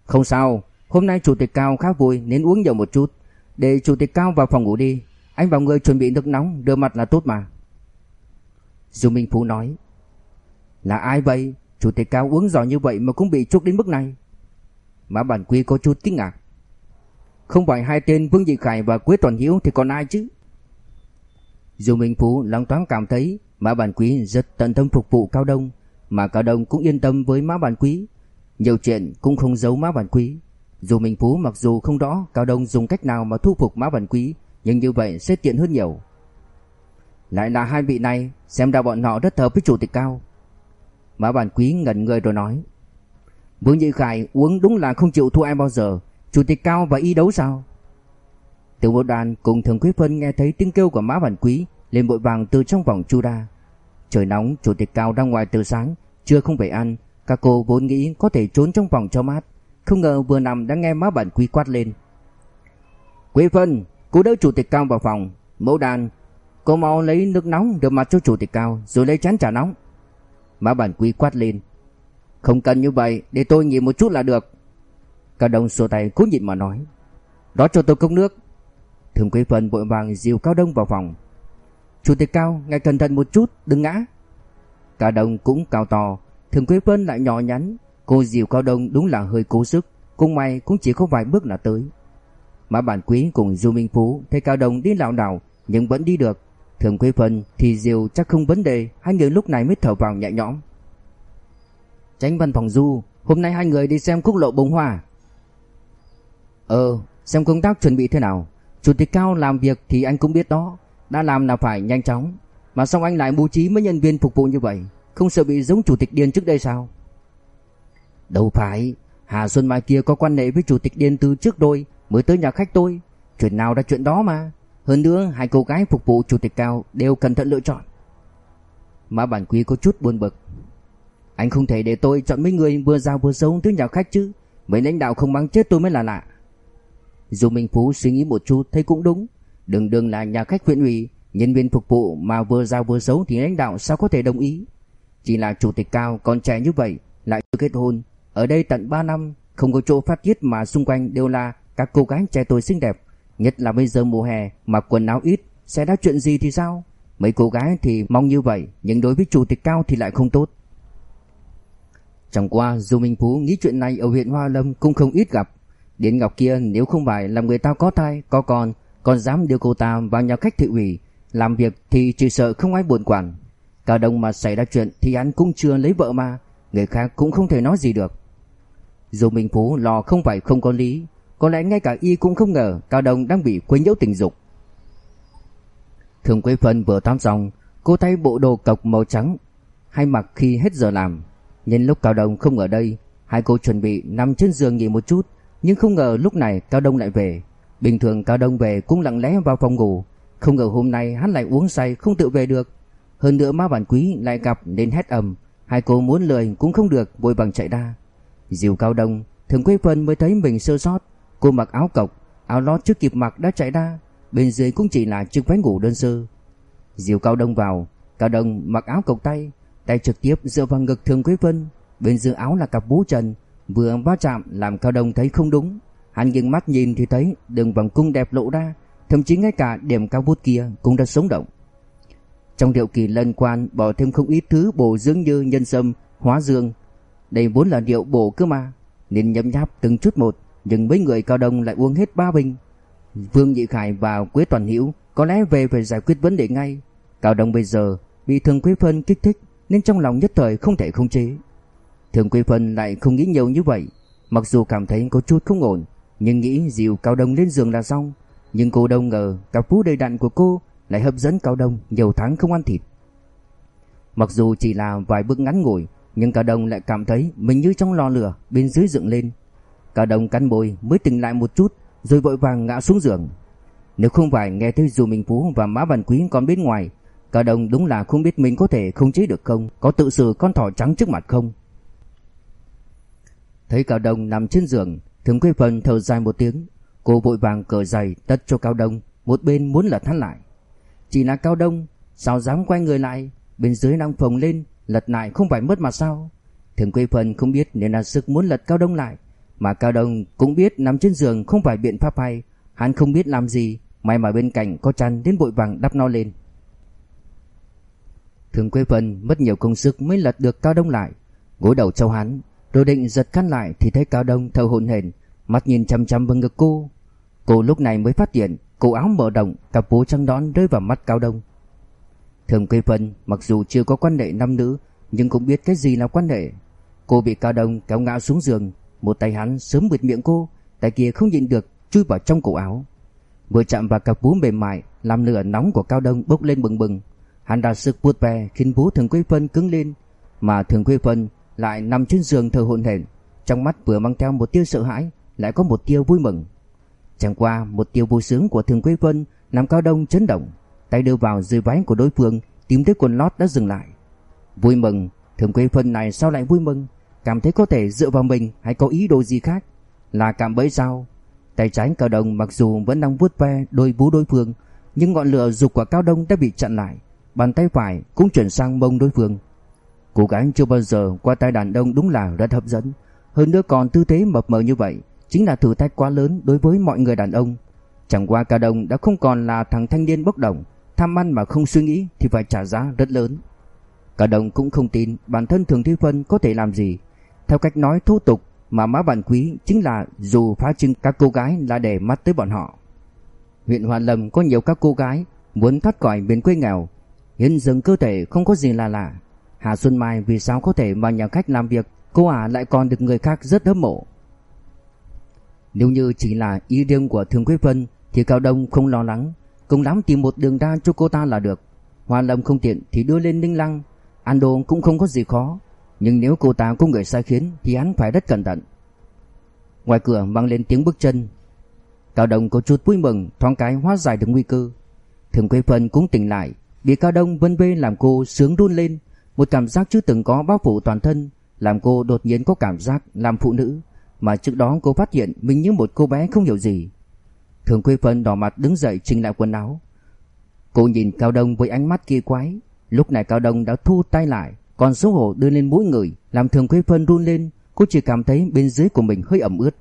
Không sao, hôm nay chủ tịch Cao khá vui nên uống nhiều một chút. Để chủ tịch Cao vào phòng ngủ đi, anh vào người chuẩn bị nước nóng đưa mặt là tốt mà. Du Minh Phú nói. Là ai vậy? Chủ tịch Cao uống giỏi như vậy mà cũng bị chúc đến mức này. Mã Bản Quý có chút kinh ngạc. Không phải hai tên Vương Dị Khải và Quế Toàn Hiếu thì còn ai chứ? Dù Minh Phú lắng toán cảm thấy Mã Bản Quý rất tận tâm phục vụ Cao Đông, mà Cao Đông cũng yên tâm với Mã Bản Quý. Nhiều chuyện cũng không giấu Mã Bản Quý. Dù Minh Phú mặc dù không rõ Cao Đông dùng cách nào mà thu phục Mã Bản Quý, nhưng như vậy sẽ tiện hơn nhiều. Lại là hai vị này, xem ra bọn họ rất hợp với chủ tịch Cao. Mã Bản Quý ngẩn người rồi nói. Vương Nhị Khải uống đúng là không chịu thua ai bao giờ, chủ tịch Cao và y đấu sao? Tiểu bộ đoàn cùng Thường Quý Phân nghe thấy tiếng kêu của Mã Bản Quý, liền vội vàng từ trong vòng chu ra. Trời nóng, chủ tịch Cao đang ngoài từ sáng, chưa không về ăn, các cô vốn nghĩ có thể trốn trong phòng cho mát, không ngờ vừa nằm đã nghe Mã Bản Quý quát lên. Quý Phân, cô đỡ chủ tịch Cao vào phòng, Mẫu Đàn, cô mau lấy nước nóng đưa mặt cho chủ tịch Cao, rồi lấy chén trà nóng. Mã Bản Quý quát lên. Không cần như vậy, để tôi nghỉ một chút là được. Cao Đông xua tay cố nhịn mà nói. Đó cho tôi cốc nước. Thường Quý Vân vội vàng dìu Cao Đông vào phòng. Chủ tịch Cao, ngài cẩn thận một chút, đừng ngã. Cao Đông cũng cao to, Thường Quý Vân lại nhỏ nhắn. Cô dìu Cao Đông đúng là hơi cố sức, cũng may cũng chỉ có vài bước là tới. Mã Bản Quý cùng Du Minh Phú thấy Cao Đông đi lảo đảo nhưng vẫn đi được. Thường Quý Vân thì dìu chắc không vấn đề, hai người lúc này mới thở vào nhẹ nhõm. Tránh văn phòng Du, hôm nay hai người đi xem quốc lộ bông hoa. Ờ, xem công tác chuẩn bị thế nào. Chủ tịch Cao làm việc thì anh cũng biết đó, đã làm là phải nhanh chóng. Mà sao anh lại bố trí mấy nhân viên phục vụ như vậy, không sợ bị giống chủ tịch Điền trước đây sao? Đâu phải, Hà Xuân Mai kia có quan hệ với chủ tịch Điền từ trước đôi mới tới nhà khách tôi. Chuyện nào là chuyện đó mà. Hơn nữa, hai cô gái phục vụ chủ tịch Cao đều cẩn thận lựa chọn. Mã Bản Quý có chút buồn bực. Anh không thể để tôi chọn mấy người vừa giàu vừa xấu tới nhà khách chứ. Mấy lãnh đạo không mắng chết tôi mới là lạ. Dù Minh Phú suy nghĩ một chút thấy cũng đúng. Đừng đừng là nhà khách huyện ủy, nhân viên phục vụ mà vừa giao vừa xấu thì lãnh đạo sao có thể đồng ý. Chỉ là chủ tịch cao còn trẻ như vậy, lại chưa kết hôn. Ở đây tận 3 năm, không có chỗ phát tiết mà xung quanh đều là các cô gái trẻ tuổi xinh đẹp. Nhất là bây giờ mùa hè, mặc quần áo ít, sẽ đã chuyện gì thì sao? Mấy cô gái thì mong như vậy, nhưng đối với chủ tịch cao thì lại không tốt. Chẳng qua dù Minh Phú nghĩ chuyện này ở huyện Hoa Lâm cũng không ít gặp điện Ngọc kia nếu không phải làm người ta có thai, có con, còn dám đưa cô ta vào nhà khách thị ủy, làm việc thì chỉ sợ không ai buồn quản. Cả đồng mà xảy ra chuyện thì anh cũng chưa lấy vợ mà, người khác cũng không thể nói gì được. Dù Minh Phú lo không phải không có lý, có lẽ ngay cả y cũng không ngờ Cao Đông đang bị quấy nhiễu tình dục. Thường Quế Phân vừa tắm xong, cô thay bộ đồ cộc màu trắng, hay mặc khi hết giờ làm. Nhân lúc Cao Đông không ở đây, hai cô chuẩn bị nằm trên giường nghỉ một chút, nhưng không ngờ lúc này Cao Đông lại về. Bình thường Cao Đông về cũng lặng lẽ vào phòng ngủ, không ngờ hôm nay hắn lại uống say không tự về được. Hơn nữa ma bản quý lại gặp nên hét ầm, hai cô muốn lười cũng không được, vội bằng chạy ra. Dìu Cao Đông, Thường Quế Phân mới thấy mình sơ sót, cô mặc áo cộc, áo lót chưa kịp mặc đã chạy ra, bên dưới cũng chỉ là chiếc váy ngủ đơn sơ. Dìu Cao Đông vào, Cao Đông mặc áo cộc tay, tay trực tiếp dựa vào ngực Thường Quế Vân, bên dưới áo là cặp bú trần, vừa va chạm làm Cao Đông thấy không đúng. Hắn dừng mắt nhìn thì thấy đường vòng cung đẹp lộ ra, thậm chí ngay cả điểm cao vút kia cũng đã sống động. Trong điệu kỳ lân quan bỏ thêm không ít thứ bổ dưỡng như nhân sâm, hóa dương. Đây vốn là điệu bổ cơ mà, nên nhấm nháp từng chút một, nhưng mấy người Cao Đông lại uống hết ba bình. Vương Nhị Khải và Quế Toàn Hữu có lẽ về phải giải quyết vấn đề ngay. Cao Đông bây giờ bị thương Quế Phân kích thích nên trong lòng nhất thời không thể không chế. Thường Quy Phân lại không nghĩ nhiều như vậy, mặc dù cảm thấy có chút không ổn, nhưng nghĩ dìu Cao Đông lên giường là xong. Nhưng cô đâu ngờ cặp phú đầy đặn của cô lại hấp dẫn Cao Đông nhiều tháng không ăn thịt. Mặc dù chỉ là vài bước ngắn ngủi, nhưng Cao Đông lại cảm thấy mình như trong lò lửa bên dưới dựng lên. Cao Đông cắn môi mới tỉnh lại một chút, rồi vội vàng ngã xuống giường. Nếu không phải nghe thấy dù Minh Phú và Mã Văn Quý còn bên ngoài, cao đông đúng là không biết mình có thể không chế được không Có tự xử con thỏ trắng trước mặt không Thấy Cao Đông nằm trên giường, Thường Quế Phần thở dài một tiếng. Cô vội vàng cởi giày tất cho Cao Đông, Một bên muốn lật hắn lại. Chỉ là Cao Đông, Sao dám quay người lại? Bên dưới đang phồng lên, Lật lại không phải mất mà sao? Thường Quế Vân không biết nên là sức muốn lật Cao Đông lại, Mà Cao Đông cũng biết nằm trên giường không phải biện pháp hay. Hắn không biết làm gì, May mà bên cạnh có chăn đến vội vàng đắp nó lên. Thường Quế Vân mất nhiều công sức mới lật được Cao Đông lại. Gối đầu châu hắn rồi định giật khăn lại thì thấy Cao Đông thở hổn hển, Mắt nhìn chăm chăm vào ngực cô. Cô lúc này mới phát hiện Cổ áo mở rộng, Cặp vú trắng đón rơi vào mắt Cao Đông. Thường Quế Phân mặc dù chưa có quan hệ nam nữ, Nhưng cũng biết cái gì là quan hệ. Cô bị Cao Đông kéo ngã xuống giường, Một tay hắn sớm bịt miệng cô, Tay kia không nhịn được chui vào trong cổ áo. Vừa chạm vào cặp vú mềm mại, Làm lửa nóng của Cao Đông bốc lên bừng bừng. Hắn ra sức vuốt ve khiến vú Thường Quế Phân cứng lên, Mà Thường Quế Phân lại nằm trên giường thở hổn hển. Trong mắt vừa mang theo một tia sợ hãi Lại có một tia vui mừng. Chẳng qua một tia vui sướng của Thường Quế vân, Làm Cao Đông chấn động. Tay đưa vào dưới váy của đối phương Tìm thấy quần lót đã dừng lại. Vui mừng Thường Quế vân này sao lại vui mừng? Cảm thấy có thể dựa vào mình hay có ý đồ gì khác? Là cảm bẫy sao? Tay trái Cao Đông mặc dù vẫn đang vuốt ve đôi bú đối phương Nhưng ngọn lửa dục của Cao Đông đã bị chặn lại. Bàn tay phải cũng chuyển sang mông đối phương. Cô gái chưa bao giờ qua tay đàn ông đúng là rất hấp dẫn. Hơn nữa còn tư thế mập mờ như vậy, Chính là thử thách quá lớn đối với mọi người đàn ông. Chẳng qua Cao Đông đã không còn là thằng thanh niên bốc đồng, Tham ăn mà không suy nghĩ thì phải trả giá rất lớn. Cao Đông cũng không tin bản thân Thường Thi Phân có thể làm gì. Theo cách nói thô tục mà má bản quý chính là dù phá trưng các cô gái là để mắt tới bọn họ. Huyện Hoa Lâm có nhiều các cô gái muốn thoát khỏi miền quê nghèo Hiện dường cơ thể không có gì là lạ. Hà Xuân Mai, vì sao có thể vào nhà khách làm việc, Cô ả lại còn được người khác rất hâm mộ? Nếu như chỉ là ý riêng của Thương Quế Vân, Thì Cao Đông không lo lắng, Cùng lắm tìm một đường ra cho cô ta là được. Hoa Lâm không tiện thì đưa lên Ninh Lăng. Ăn đồ cũng không có gì khó, Nhưng nếu cô ta có người sai khiến Thì hắn phải rất cẩn thận. Ngoài cửa vang lên tiếng bước chân. Cao Đông có chút vui mừng, Thoáng cái hóa giải được nguy cơ. Thường Quế Vân cũng tỉnh lại, Bị Cao Đông vân vê làm cô sướng run lên. Một cảm giác chưa từng có bao phủ toàn thân, Làm cô đột nhiên có cảm giác làm phụ nữ, Mà trước đó cô phát hiện mình như một cô bé không hiểu gì. Thường quê Phân đỏ mặt đứng dậy chỉnh lại quần áo. Cô nhìn Cao Đông với ánh mắt kỳ quái. Lúc này Cao Đông đã thu tay lại, Còn xấu hổ đưa lên mũi người, Làm Thường quê Phân run lên. Cô chỉ cảm thấy bên dưới của mình hơi ẩm ướt.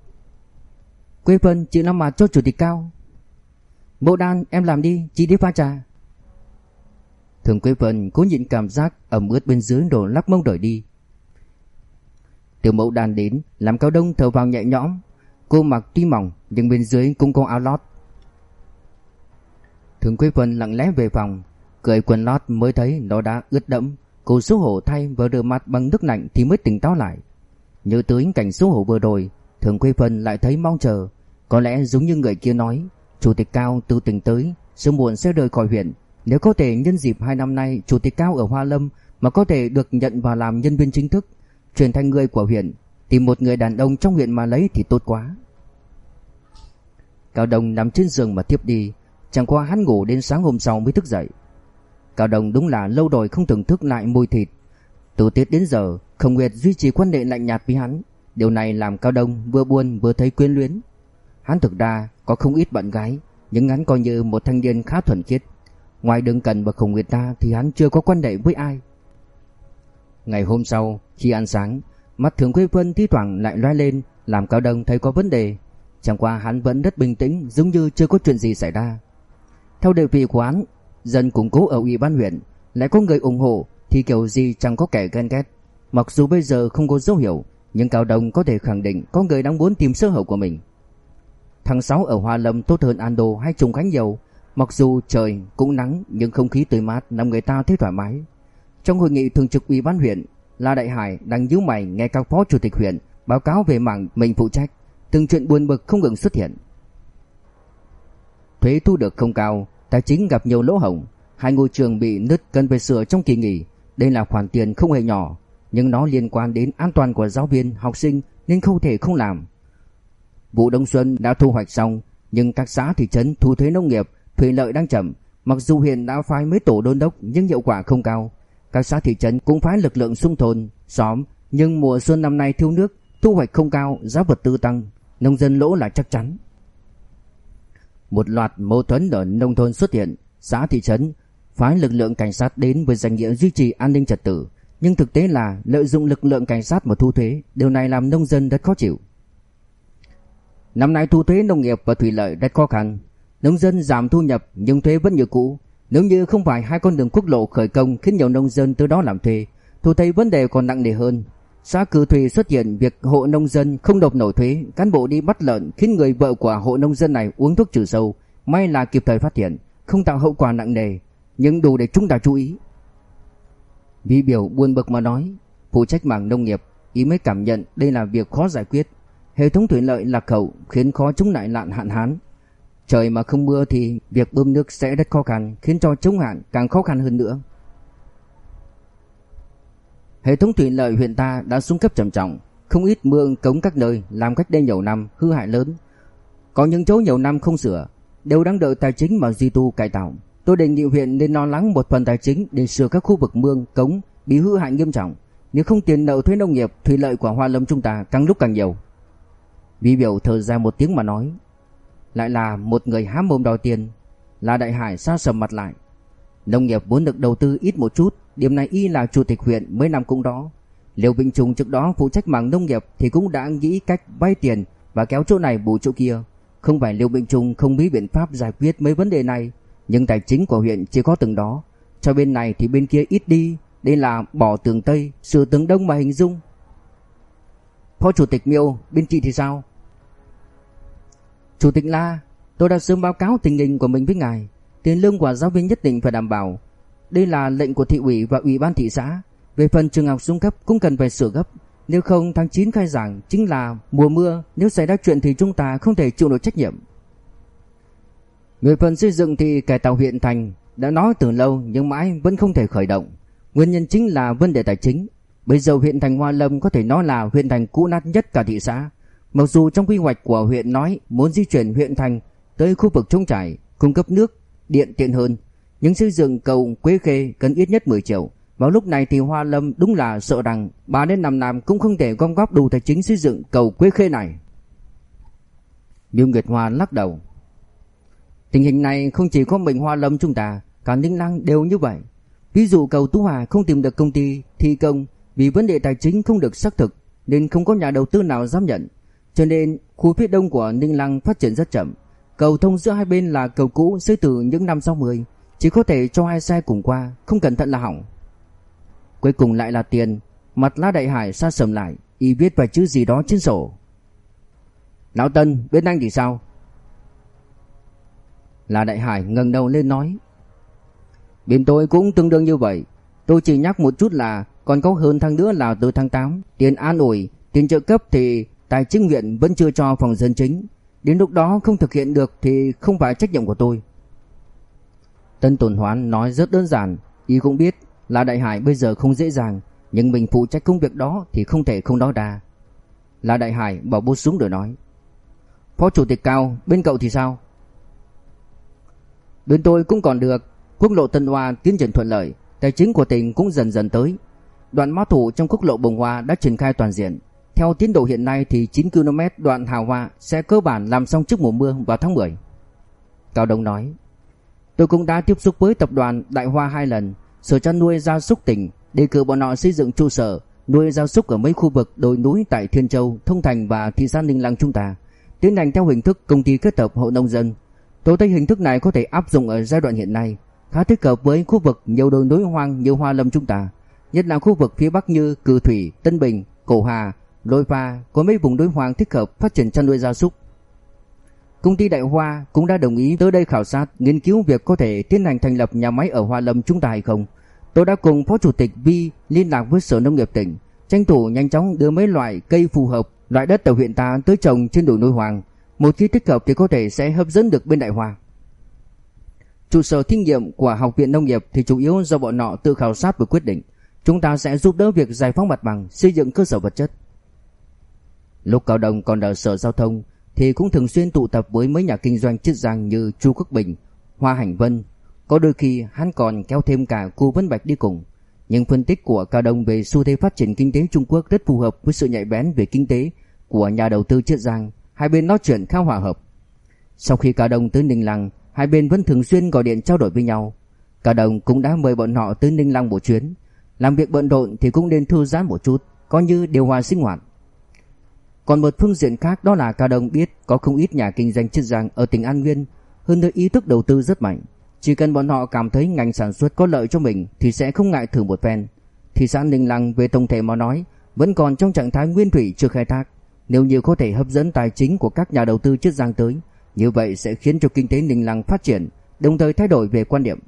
Quê Phân chị làm mặt cho chủ tịch Cao. Bộ đan, em làm đi, Chị đi pha trà. Thường Quế Vân cố nhịn cảm giác ẩm ướt bên dưới đồ lắc mông đổi đi. Tiểu mẫu đàn đến, làm cao đông thở vào nhẹ nhõm. Cô mặc tuy mỏng nhưng bên dưới cũng có áo lót. Thường Quế Vân lặng lẽ về phòng, cởi quần lót mới thấy nó đã ướt đẫm. Cô xấu hổ thay và rửa mặt bằng nước lạnh thì mới tỉnh táo lại. Nhớ tới cảnh xấu hổ vừa rồi, Thường Quế Vân lại thấy mong chờ. Có lẽ giống như người kia nói, Chủ tịch Cao từ tỉnh tới, sớm muộn sẽ rời khỏi huyện nếu có thể nhân dịp hai năm nay chủ tịch cao ở Hoa Lâm mà có thể được nhận vào làm nhân viên chính thức, chuyển thành người của huyện, tìm một người đàn ông trong huyện mà lấy thì tốt quá. Cao Đồng nằm trên giường mà tiếp đi, chẳng qua hắn ngủ đến sáng hôm sau mới thức dậy. Cao Đồng đúng là lâu rồi không thưởng thức lại mùi thịt. Từ Tết đến giờ, Không Nguyệt duy trì quan hệ lạnh nhạt với hắn. Điều này làm Cao Đông vừa buồn vừa thấy quyến luyến. Hắn thực ra có không ít bạn gái, nhưng hắn coi như một thanh niên khá thuần khiết. Ngoài Đường Cần và Khổng Nguyệt ta thì hắn chưa có quan hệ với ai. Ngày hôm sau, khi ăn sáng, mắt Thường Quế Vân thi thoảng lại loay lên, làm Cao Đông thấy có vấn đề. Chẳng qua hắn vẫn rất bình tĩnh, giống như chưa có chuyện gì xảy ra. Theo đề vị của hắn, dân củng cố ở ủy ban huyện, lại có người ủng hộ thì kiểu gì chẳng có kẻ ghen ghét. Mặc dù bây giờ không có dấu hiệu, nhưng Cao Đông có thể khẳng định có người đang muốn tìm sơ hở của mình. Tháng sáu ở Hoa Lâm tốt hơn Ando hay Trùng Khánh nhiều, Mặc dù trời cũng nắng nhưng không khí tươi mát làm người ta thấy thoải mái. Trong hội nghị thường trực ủy ban huyện, La Đại Hải đang nhíu mày nghe các phó chủ tịch huyện báo cáo về mảng mình phụ trách, từng chuyện buồn bực không ngừng xuất hiện. Thuế thu được không cao, tài chính gặp nhiều lỗ hổng, hai ngôi trường bị nứt cần phải sửa trong kỳ nghỉ, đây là khoản tiền không hề nhỏ, nhưng nó liên quan đến an toàn của giáo viên, học sinh nên không thể không làm. Vụ đông xuân đã thu hoạch xong, nhưng các xã thị trấn thu thuế nông nghiệp thủy lợi đang chậm, mặc dù huyện đã phái mấy tổ đôn đốc nhưng hiệu quả không cao. Các xã thị trấn cũng phái lực lượng xung thôn, xóm, nhưng mùa xuân năm nay thiếu nước, thu hoạch không cao, giá vật tư tăng, nông dân lỗ là chắc chắn. Một loạt mâu thuẫn ở nông thôn xuất hiện, xã thị trấn phái lực lượng cảnh sát đến với danh nghĩa duy trì an ninh trật tự, nhưng thực tế là lợi dụng lực lượng cảnh sát mà thu thuế, điều này làm nông dân rất khó chịu. Năm nay thu thuế nông nghiệp và thủy lợi rất khó khăn, nông dân giảm thu nhập nhưng thuế vẫn như cũ. Nếu như không phải hai con đường quốc lộ khởi công khiến nhiều nông dân từ đó làm thuê, tôi thấy vấn đề còn nặng nề hơn. Xã Cử Thủy xuất hiện việc hộ nông dân không nộp nổi thuế, cán bộ đi bắt lợn khiến người vợ của hộ nông dân này uống thuốc trừ sâu, may là kịp thời phát hiện, không tạo hậu quả nặng nề, nhưng đủ để chúng ta chú ý. Vi biểu buồn bực mà nói, phụ trách mảng nông nghiệp, ý mới cảm nhận đây là việc khó giải quyết. Hệ thống thủy lợi lạc hậu khiến khó chống lại nạn hạn hán. Trời mà không mưa thì việc bơm nước sẽ rất khó khăn, khiến cho chống hạn càng khó khăn hơn nữa. Hệ thống thủy lợi huyện ta đã xuống cấp trầm trọng, không ít mương cống các nơi làm cách đây nhiều năm hư hại lớn. Có những chỗ nhiều năm không sửa, đều đang đợi tài chính mà duy tu cải tạo. Tôi đề nghị huyện nên lo lắng một phần tài chính để sửa các khu vực mương, cống bị hư hại nghiêm trọng. Nếu không tiền nợ thuế nông nghiệp, thủy lợi của Hoa Lâm chúng ta càng lúc càng nhiều. Vi biểu thở ra một tiếng mà nói. Lại là một người há mồm đòi tiền. Là đại hải xa sầm mặt lại. Nông nghiệp vốn được đầu tư ít một chút, điểm này y là chủ tịch huyện mấy năm cũng đó. Liêu Vĩnh Trung trước đó phụ trách mảng nông nghiệp thì cũng đã nghĩ cách vay tiền và kéo chỗ này bù chỗ kia. Không phải Liêu Vĩnh Trung không biết biện pháp giải quyết mấy vấn đề này, nhưng tài chính của huyện chỉ có từng đó. Cho bên này thì bên kia ít đi, đây là bỏ tường Tây, sửa tường Đông mà hình dung. Phó Chủ tịch Miêu, bên chị thì sao? Chủ tịch La, tôi đã sớm báo cáo tình hình của mình với ngài. Tiền lương của giáo viên nhất định phải đảm bảo. Đây là lệnh của thị ủy và ủy ban thị xã. Về phần trường học xuống cấp cũng cần phải sửa gấp. Nếu không tháng 9 khai giảng chính là mùa mưa, nếu xảy ra chuyện thì chúng ta không thể chịu nổi trách nhiệm. Về phần xây dựng thì cải tạo huyện thành đã nói từ lâu nhưng mãi vẫn không thể khởi động. Nguyên nhân chính là vấn đề tài chính. Bây giờ huyện thành Hoa Lâm có thể nói là huyện thành cũ nát nhất cả thị xã. Mặc dù trong quy hoạch của huyện nói muốn di chuyển huyện thành tới khu vực trống trải, cung cấp nước, điện tiện hơn, nhưng xây dựng cầu Quế Khê cần ít nhất 10 triệu. Vào lúc này thì Hoa Lâm đúng là sợ rằng bà đến 5 năm cũng không thể gom góp đủ tài chính xây dựng cầu Quế Khê này. Miêu Nguyệt Hoa lắc đầu. Tình hình này không chỉ có mình Hoa Lâm chúng ta, cả Ninh Lăng đều như vậy. Ví dụ cầu Tú Hòa không tìm được công ty thi công vì vấn đề tài chính không được xác thực nên không có nhà đầu tư nào dám nhận. Cho nên khu phía đông của Ninh Lăng phát triển rất chậm. Cầu thông giữa hai bên là cầu cũ xây từ những năm 60, chỉ có thể cho hai xe cùng qua, không cẩn thận là hỏng. Cuối cùng lại là tiền, mặt La Đại Hải xa sầm lại, y viết vài chữ gì đó trên sổ. Lão Tân, bên anh thì sao? là Đại Hải ngẩng đầu lên nói. Bên tôi cũng tương đương như vậy, tôi chỉ nhắc một chút là còn có hơn tháng nữa là từ tháng 8, tiền an ủi, tiền trợ cấp thì tài chính huyện vẫn chưa cho phòng dân chính. Đến lúc đó không thực hiện được thì không phải trách nhiệm của tôi. Tân Tồn Hoán nói rất đơn giản, y cũng biết là Đại Hải bây giờ không dễ dàng, nhưng mình phụ trách công việc đó thì không thể không nói đà Là Đại Hải bỏ bút xuống rồi nói. Phó Chủ tịch Cao, bên cậu thì sao? Bên tôi cũng còn được, quốc lộ Tân Hoa tiến triển thuận lợi, tài chính của tỉnh cũng dần dần tới. Đoạn mã thủ trong quốc lộ Bồng Hoa đã triển khai toàn diện. Theo tiến độ hiện nay thì 9 km đoạn Hào Hoa sẽ cơ bản làm xong trước mùa mưa vào tháng 10. Cao Đông nói, tôi cũng đã tiếp xúc với tập đoàn Đại Hoa hai lần, sở chăn nuôi gia súc tỉnh đề cử bọn họ xây dựng trụ sở nuôi gia súc ở mấy khu vực đồi núi tại Thiên Châu, Thông Thành và thị xã Ninh Lăng chúng ta, tiến hành theo hình thức công ty kết hợp hộ nông dân. Tôi thấy hình thức này có thể áp dụng ở giai đoạn hiện nay, khá thích hợp với khu vực nhiều đồi núi hoang như Hoa Lâm chúng ta, nhất là khu vực phía bắc như Cử Thủy, Tân Bình, Cổ Hà, Lôi Pha có mấy vùng đối hoang thích hợp phát triển chăn nuôi gia súc. Công ty Đại Hoa cũng đã đồng ý tới đây khảo sát, nghiên cứu việc có thể tiến hành thành lập nhà máy ở Hoa Lâm chúng ta hay không. Tôi đã cùng Phó Chủ tịch Vi liên lạc với Sở Nông nghiệp tỉnh, tranh thủ nhanh chóng đưa mấy loại cây phù hợp, loại đất ở huyện ta tới trồng trên đồi núi hoàng Một khi thích hợp thì có thể sẽ hấp dẫn được bên Đại Hoa. Trụ sở thí nghiệm của Học viện Nông nghiệp thì chủ yếu do bọn nọ tự khảo sát và quyết định. Chúng ta sẽ giúp đỡ việc giải phóng mặt bằng, xây dựng cơ sở vật chất. Lúc Cao Đông còn ở sở giao thông thì cũng thường xuyên tụ tập với mấy nhà kinh doanh chức giang như Chu Quốc Bình, Hoa Hành Vân. Có đôi khi hắn còn kéo thêm cả cô Vân Bạch đi cùng. Nhưng phân tích của Cao Đông về xu thế phát triển kinh tế Trung Quốc rất phù hợp với sự nhạy bén về kinh tế của nhà đầu tư Chiết Giang. Hai bên nói chuyện khá hòa hợp. Sau khi Cao Đông tới Ninh Lăng hai bên vẫn thường xuyên gọi điện trao đổi với nhau. cao đông cũng đã mời bọn họ tới Ninh Lăng một chuyến. Làm việc bận rộn thì cũng nên thư giãn một chút, coi như điều hòa sinh hoạt. Còn một phương diện khác đó là Cao Đông biết có không ít nhà kinh doanh chiết giang ở tỉnh An Nguyên, hơn nữa ý thức đầu tư rất mạnh. Chỉ cần bọn họ cảm thấy ngành sản xuất có lợi cho mình thì sẽ không ngại thử một phen. Thị xã Ninh Lăng về tổng thể mà nói vẫn còn trong trạng thái nguyên thủy chưa khai thác. Nếu như có thể hấp dẫn tài chính của các nhà đầu tư chiết giang tới, như vậy sẽ khiến cho kinh tế Ninh Lăng phát triển, đồng thời thay đổi về quan điểm.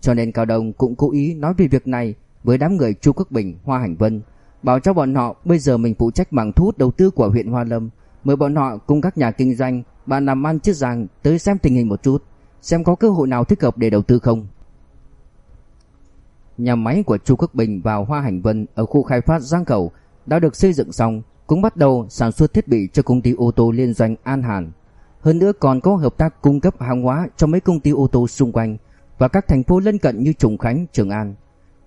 Cho nên Cao Đông cũng cố ý nói về việc này với đám người Chu Quốc Bình, Hoa Hành Vân, bảo cho bọn họ bây giờ mình phụ trách mảng thu hút đầu tư của huyện Hoa Lâm, mời bọn họ cùng các nhà kinh doanh, bạn làm ăn chiếc giang tới xem tình hình một chút, xem có cơ hội nào thích hợp để đầu tư không. Nhà máy của Chu Quốc Bình vào Hoa Hành Vân ở khu khai phát Giang Cầu đã được xây dựng xong, cũng bắt đầu sản xuất thiết bị cho công ty ô tô liên doanh An Hàn. Hơn nữa còn có hợp tác cung cấp hàng hóa cho mấy công ty ô tô xung quanh và các thành phố lân cận như Trùng Khánh, Trường An.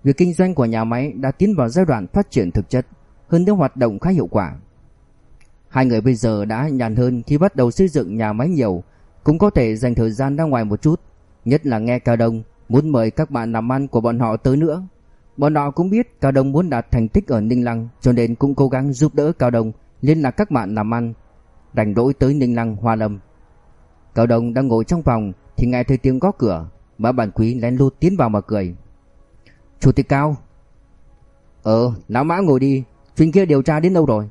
Việc kinh doanh của nhà máy đã tiến vào giai đoạn phát triển thực chất, hơn nữa hoạt động khá hiệu quả. Hai người bây giờ đã nhàn hơn khi bắt đầu xây dựng nhà máy nhiều, cũng có thể dành thời gian ra ngoài một chút, nhất là nghe Cao Đông muốn mời các bạn làm ăn của bọn họ tới nữa. Bọn họ cũng biết Cao Đông muốn đạt thành tích ở Ninh Lăng cho nên cũng cố gắng giúp đỡ Cao Đông liên lạc các bạn làm ăn, rảnh rỗi tới Ninh Lăng Hoa Lâm. Cao Đông đang ngồi trong phòng thì nghe thấy tiếng gõ cửa, Mã Bản Quý lén lút tiến vào mà cười. Chủ tịch Cao. Ờ, lão Mã ngồi đi, chuyện kia điều tra đến đâu rồi?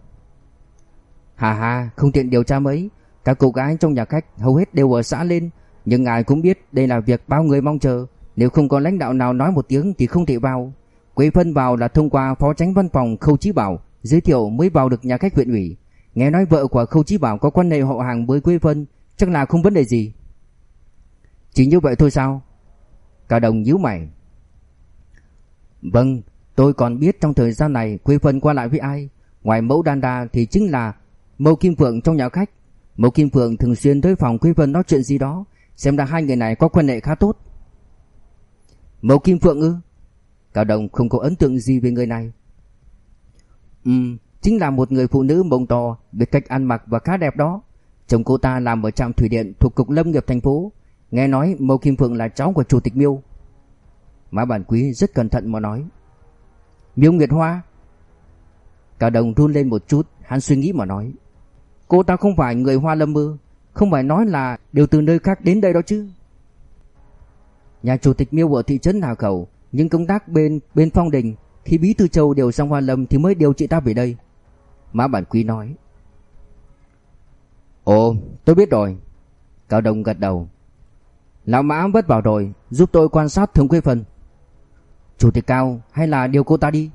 Hà hà, không tiện điều tra mấy, các cô gái trong nhà khách hầu hết đều ở xã lên, nhưng ngài cũng biết đây là việc bao người mong chờ, nếu không có lãnh đạo nào nói một tiếng thì không thể vào. Quế phân vào là thông qua phó tránh văn phòng Khâu Chí Bảo giới thiệu mới vào được nhà khách huyện ủy. Nghe nói vợ của Khâu Chí Bảo có quan hệ họ hàng với Quế phân, chắc là không vấn đề gì. Chỉ như vậy thôi sao? Cả đồng nhíu mày. Vâng, tôi còn biết trong thời gian này Quế vân qua lại với ai. Ngoài mẫu đan đà thì chính là Mâu Kim Phượng trong nhà khách. Mâu Kim Phượng thường xuyên tới phòng Quế vân nói chuyện gì đó, xem ra hai người này có quan hệ khá tốt. Mâu Kim Phượng ư? Cao Đồng không có ấn tượng gì về người này. Ừm, chính là một người phụ nữ mông to, biết cách ăn mặc và khá đẹp đó. Chồng cô ta làm ở trạm thủy điện thuộc cục lâm nghiệp thành phố. Nghe nói Mâu Kim Phượng là cháu của chủ tịch Miêu. Mã Bản Quý rất cẩn thận mà nói. Miêu Nguyệt Hoa. Cả Đồng run lên một chút, hắn suy nghĩ mà nói. Cô ta không phải người Hoa Lâm ư? Không phải nói là đều từ nơi khác đến đây đó chứ? Nhà chủ tịch Miêu ở thị trấn Hà Khẩu, nhưng công tác bên bên Phong Đình, khi Bí Thư Châu đều sang Hoa Lâm thì mới điều chị ta về đây. Mã Bản Quý nói. Ồ, tôi biết rồi. Cao Đông gật đầu. Lão Mã vất vào rồi, giúp tôi quan sát thường quê phần. Chủ tịch Cao hay là điều cô ta đi?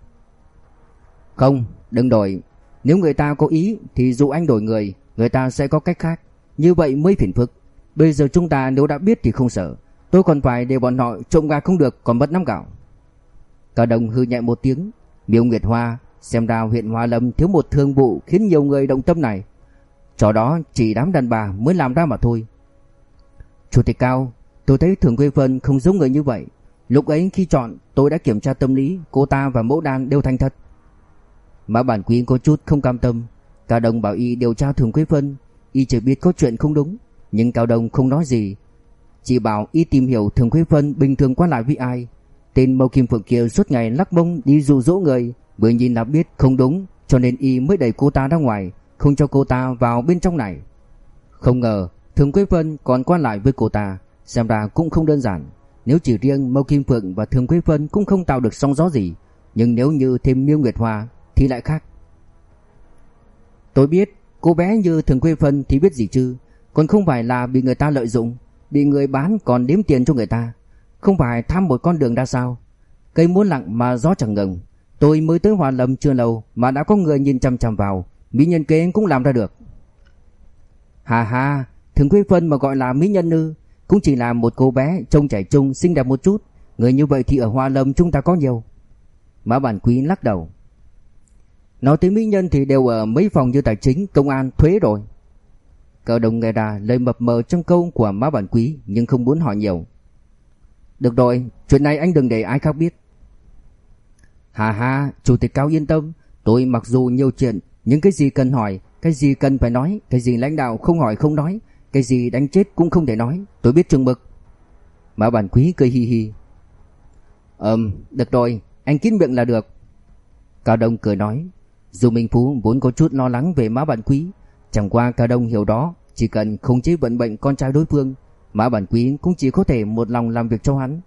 Không, đừng đổi. Nếu người ta có ý thì dù anh đổi người, người ta sẽ có cách khác. Như vậy mới phiền phức. Bây giờ chúng ta nếu đã biết thì không sợ. Tôi còn phải để bọn họ trộm gà không được còn mất nắm gạo. Cả đồng hư nhẹ một tiếng, Miêu Nguyệt Hoa xem ra huyện Hoa Lâm thiếu một thương vụ khiến nhiều người động tâm này. Trò đó chỉ đám đàn bà mới làm ra mà thôi. Chủ tịch Cao, tôi thấy Thường Quê Vân không giống người như vậy. Lúc ấy khi chọn tôi đã kiểm tra tâm lý, cô ta và mẫu đàn đều thành thật. Mã bản quý có chút không cam tâm. Cao Đông bảo y điều tra Thường Quế Vân, y chỉ biết có chuyện không đúng, nhưng Cao Đông không nói gì, chỉ bảo y tìm hiểu Thường Quế Vân bình thường qua lại với ai. Tên Mâu Kim Phượng kia suốt ngày lắc mông đi dụ dỗ người, vừa nhìn là biết không đúng, cho nên y mới đẩy cô ta ra ngoài, không cho cô ta vào bên trong này. Không ngờ, Thường Quế Vân còn qua lại với cô ta, xem ra cũng không đơn giản. Nếu chỉ riêng Mâu Kim Phượng và Thường Quế Vân cũng không tạo được sóng gió gì, nhưng nếu như thêm Miêu Nguyệt Hoa thì lại khác. Tôi biết, cô bé như Thường Quế Vân thì biết gì chứ, còn không phải là bị người ta lợi dụng bị người bán còn đếm tiền cho người ta. Không phải tham một con đường ra sao. Cây muốn lặng mà gió chẳng ngừng. Tôi mới tới Hoa Lâm chưa lâu mà đã có người nhìn chăm chăm vào. Mỹ nhân kế cũng làm ra được. Hà hà, thường Quế Phân mà gọi là mỹ nhân ư. Cũng chỉ là một cô bé trông trẻ trung xinh đẹp một chút. Người như vậy thì ở Hoa Lâm chúng ta có nhiều. Mã Bản Quý lắc đầu. Nói tới mỹ nhân thì đều ở mấy phòng như tài chính, công an, thuế rồi. Cờ đồng nghe ra lời mập mờ trong câu của má bản quý nhưng không muốn hỏi nhiều. Được rồi, chuyện này anh đừng để ai khác biết. Hà hà, chủ tịch cao yên tâm, tôi mặc dù nhiều chuyện, nhưng cái gì cần hỏi, cái gì cần phải nói, cái gì lãnh đạo không hỏi không nói, cái gì đánh chết cũng không thể nói, tôi biết trường mực. Mã Bản Quý cười hi hi. Ừm, được rồi, anh kín miệng là được. Cao Đông cười nói, dù Minh Phú vốn có chút lo lắng về Mã Bản Quý, chẳng qua Cao Đông hiểu đó, chỉ cần không chế vận bệnh con trai đối phương, Mã Bản Quý cũng chỉ có thể một lòng làm việc cho hắn.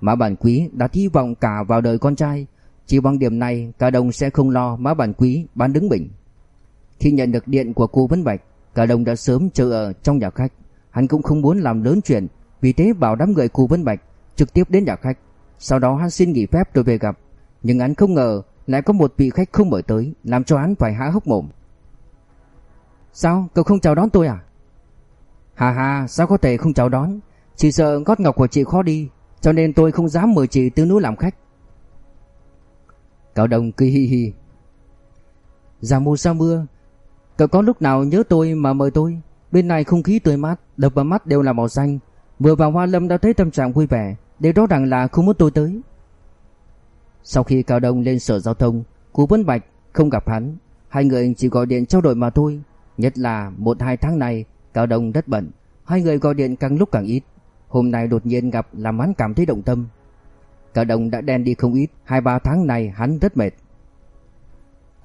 Mã Bản Quý đã hy vọng cả vào đời con trai, chỉ bằng điểm này Cao Đông sẽ không lo Mã Bản Quý bán đứng mình. Khi nhận được điện của cô Vân Bạch, Cả đồng đã sớm chờ ở trong nhà khách, hắn cũng không muốn làm lớn chuyện, vì thế bảo đám người Cù Vân Bạch trực tiếp đến nhà khách. Sau đó hắn xin nghỉ phép rồi về gặp, nhưng hắn không ngờ lại có một vị khách không mời tới, làm cho hắn phải há hốc mồm. Sao, cậu không chào đón tôi à? Hà hà, sao có thể không chào đón? Chỉ sợ gót ngọc của chị khó đi, cho nên tôi không dám mời chị tới núi làm khách. Cao đồng cười hi hi. Giả mù sa mưa, cậu có lúc nào nhớ tôi mà mời tôi? Bên này không khí tươi mát, đập vào mắt đều là màu xanh. Vừa vào Hoa Lâm đã thấy tâm trạng vui vẻ, điều đó rằng là không muốn tôi tới. Sau khi Cao Đông lên sở giao thông, Cú Vân Bạch không gặp hắn, hai người chỉ gọi điện trao đổi mà thôi. Nhất là một hai tháng này, Cao Đông rất bận, hai người gọi điện càng lúc càng ít. Hôm nay đột nhiên gặp làm hắn cảm thấy động tâm. Cao Đông đã đen đi không ít, hai ba tháng này hắn rất mệt.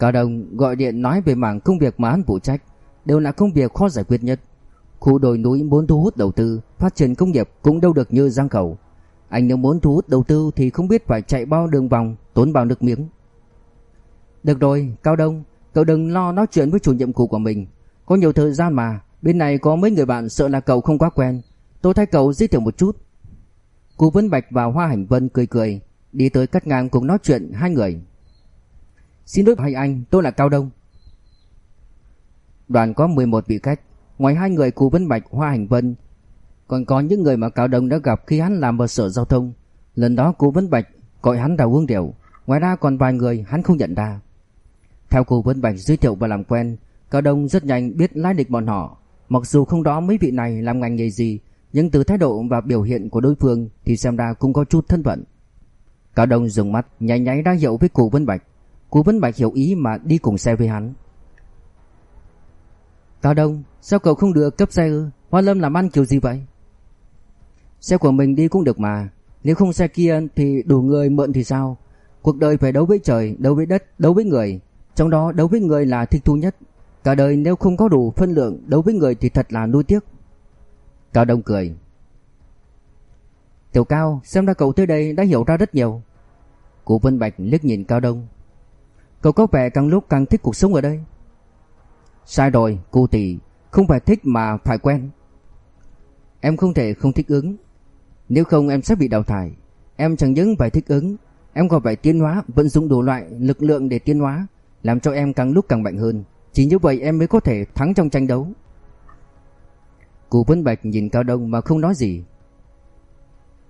Cao Đông gọi điện nói về mảng công việc mà hắn phụ trách, đều là công việc khó giải quyết nhất. Khu đồi núi muốn thu hút đầu tư, phát triển công nghiệp cũng đâu được như Giang Khẩu. Anh nếu muốn thu hút đầu tư thì không biết phải chạy bao đường vòng, tốn bao nước miếng. Được rồi, Cao Đông, cậu đừng lo nói chuyện với chủ nhiệm cũ của mình. Có nhiều thời gian mà, bên này có mấy người bạn sợ là cậu không quá quen. Tôi thay cậu giới thiệu một chút. Cô Vân Bạch và Hoa Hành Vân cười cười, đi tới cắt ngang cùng nói chuyện hai người. Xin lỗi hai anh, tôi là Cao Đông. Đoàn có 11 vị khách, ngoài hai người Cụ Vân Bạch, Hoa Hành Vân, còn có những người mà Cao Đông đã gặp khi hắn làm ở sở giao thông. Lần đó Cụ Vân Bạch gọi hắn là Uông Điểu, ngoài ra còn vài người hắn không nhận ra. Theo Cụ Vân Bạch giới thiệu và làm quen, Cao Đông rất nhanh biết lai lịch bọn họ. Mặc dù không rõ mấy vị này làm ngành nghề gì, nhưng từ thái độ và biểu hiện của đối phương thì xem ra cũng có chút thân phận. Cao Đông dùng mắt nháy nháy ra hiệu với Cụ Vân Bạch. Cụ Vân Bạch hiểu ý mà đi cùng xe với hắn. Cao Đông, sao cậu không được cấp xe ư? Hoa Lâm làm ăn kiểu gì vậy? Xe của mình đi cũng được mà, nếu không xe kia thì đủ người mượn thì sao? Cuộc đời phải đấu với trời, đấu với đất, đấu với người, trong đó đấu với người là thích thú nhất. Cả đời nếu không có đủ phân lượng đấu với người thì thật là nuối tiếc. Cao Đông cười. Tiểu Cao, xem ra cậu tới đây đã hiểu ra rất nhiều. Cụ Vân Bạch liếc nhìn Cao Đông. Cậu có vẻ càng lúc càng thích cuộc sống ở đây. Sai rồi, cô tỷ, không phải thích mà phải quen. Em không thể không thích ứng. Nếu không em sẽ bị đào thải. Em chẳng những phải thích ứng, em còn phải tiến hóa, vận dụng đủ loại lực lượng để tiến hóa, làm cho em càng lúc càng mạnh hơn. Chỉ như vậy em mới có thể thắng trong tranh đấu. Cụ Vân Bạch nhìn Cao Đông mà không nói gì.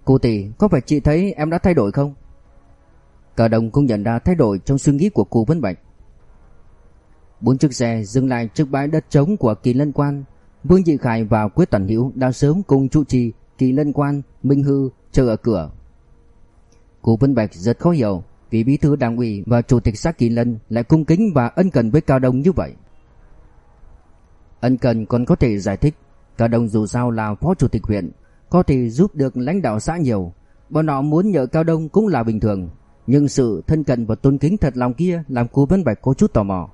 Cô tỷ, có phải chị thấy em đã thay đổi không? Cao đồng cũng nhận ra thay đổi trong suy nghĩ của cụ Vân Bạch. Bốn chiếc xe dừng lại trước bãi đất trống của kỳ lân quan. Vương Dị Khải và Quyết Toàn Hữu đã sớm cùng trụ trì kỳ lân quan Minh Hư chờ ở cửa. Cụ Vân Bạch rất khó hiểu vì bí thư đảng ủy và chủ tịch xã Kỳ Lân lại cung kính và ân cần với Cao Đông như vậy. Ân cần còn có thể giải thích, Cao Đông dù sao là phó chủ tịch huyện, có thể giúp được lãnh đạo xã nhiều, bọn họ muốn nhờ Cao Đông cũng là bình thường, nhưng sự thân cận và tôn kính thật lòng kia làm cô Vân Bạch có chút tò mò.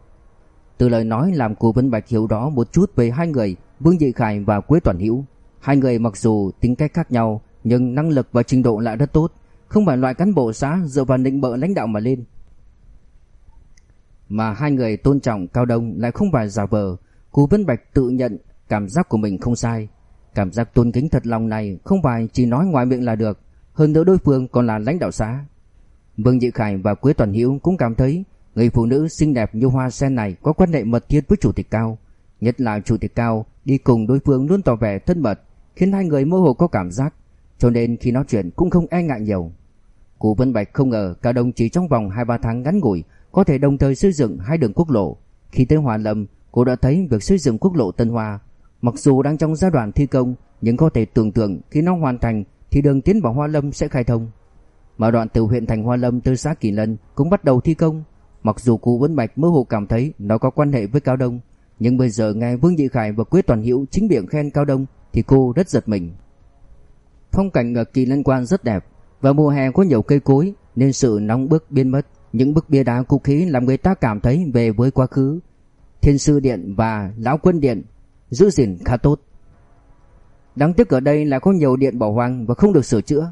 Từ lời nói làm cô Vân Bạch hiểu rõ một chút về hai người Vương Dị Khải và Quế Toàn Hữu. Hai người mặc dù tính cách khác nhau nhưng năng lực và trình độ lại rất tốt, không phải loại cán bộ xã dựa vào định bợ lãnh đạo mà lên. Mà hai người tôn trọng Cao Đông lại không phải giả vờ, Cú Vân Bạch tự nhận cảm giác của mình không sai. Cảm giác tôn kính thật lòng này không phải chỉ nói ngoài miệng là được, hơn nữa đối phương còn là lãnh đạo xã. Vương Dị Khải và Quế Toàn Hữu cũng cảm thấy người phụ nữ xinh đẹp như hoa sen này có quan hệ mật thiết với chủ tịch Cao, nhất là chủ tịch Cao đi cùng đối phương luôn tỏ vẻ thân mật, khiến hai người mơ hồ có cảm giác, cho nên khi nói chuyện cũng không e ngại nhiều. Cụ Vân Bạch không ngờ Cao Đông chỉ trong vòng 2-3 tháng ngắn ngủi có thể đồng thời xây dựng hai đường quốc lộ. Khi tới Hòa Lâm, cô đã thấy việc xây dựng quốc lộ Tân Hoa, mặc dù đang trong giai đoạn thi công, nhưng có thể tưởng tượng khi nó hoàn thành thì đường tiến vào Hoa Lâm sẽ khai thông. Mà đoạn từ huyện thành Hoa Lâm tới xã Kỳ Lân cũng bắt đầu thi công, mặc dù cụ Vân Bạch mơ hồ cảm thấy nó có quan hệ với Cao Đông, nhưng bây giờ nghe Vương Dị Khải và Quế Toàn Hữu chính miệng khen Cao Đông thì cô rất giật mình. Phong cảnh ở Kỳ Lân Quan rất đẹp Và mùa hè có nhiều cây cối Nên sự nóng bức biến mất. Những bức bia đá cũ khí làm người ta cảm thấy về với quá khứ. Thiên sư điện và lão quân điện Giữ gìn khá tốt. Đáng tiếc ở đây là có nhiều điện bỏ hoang Và không được sửa chữa.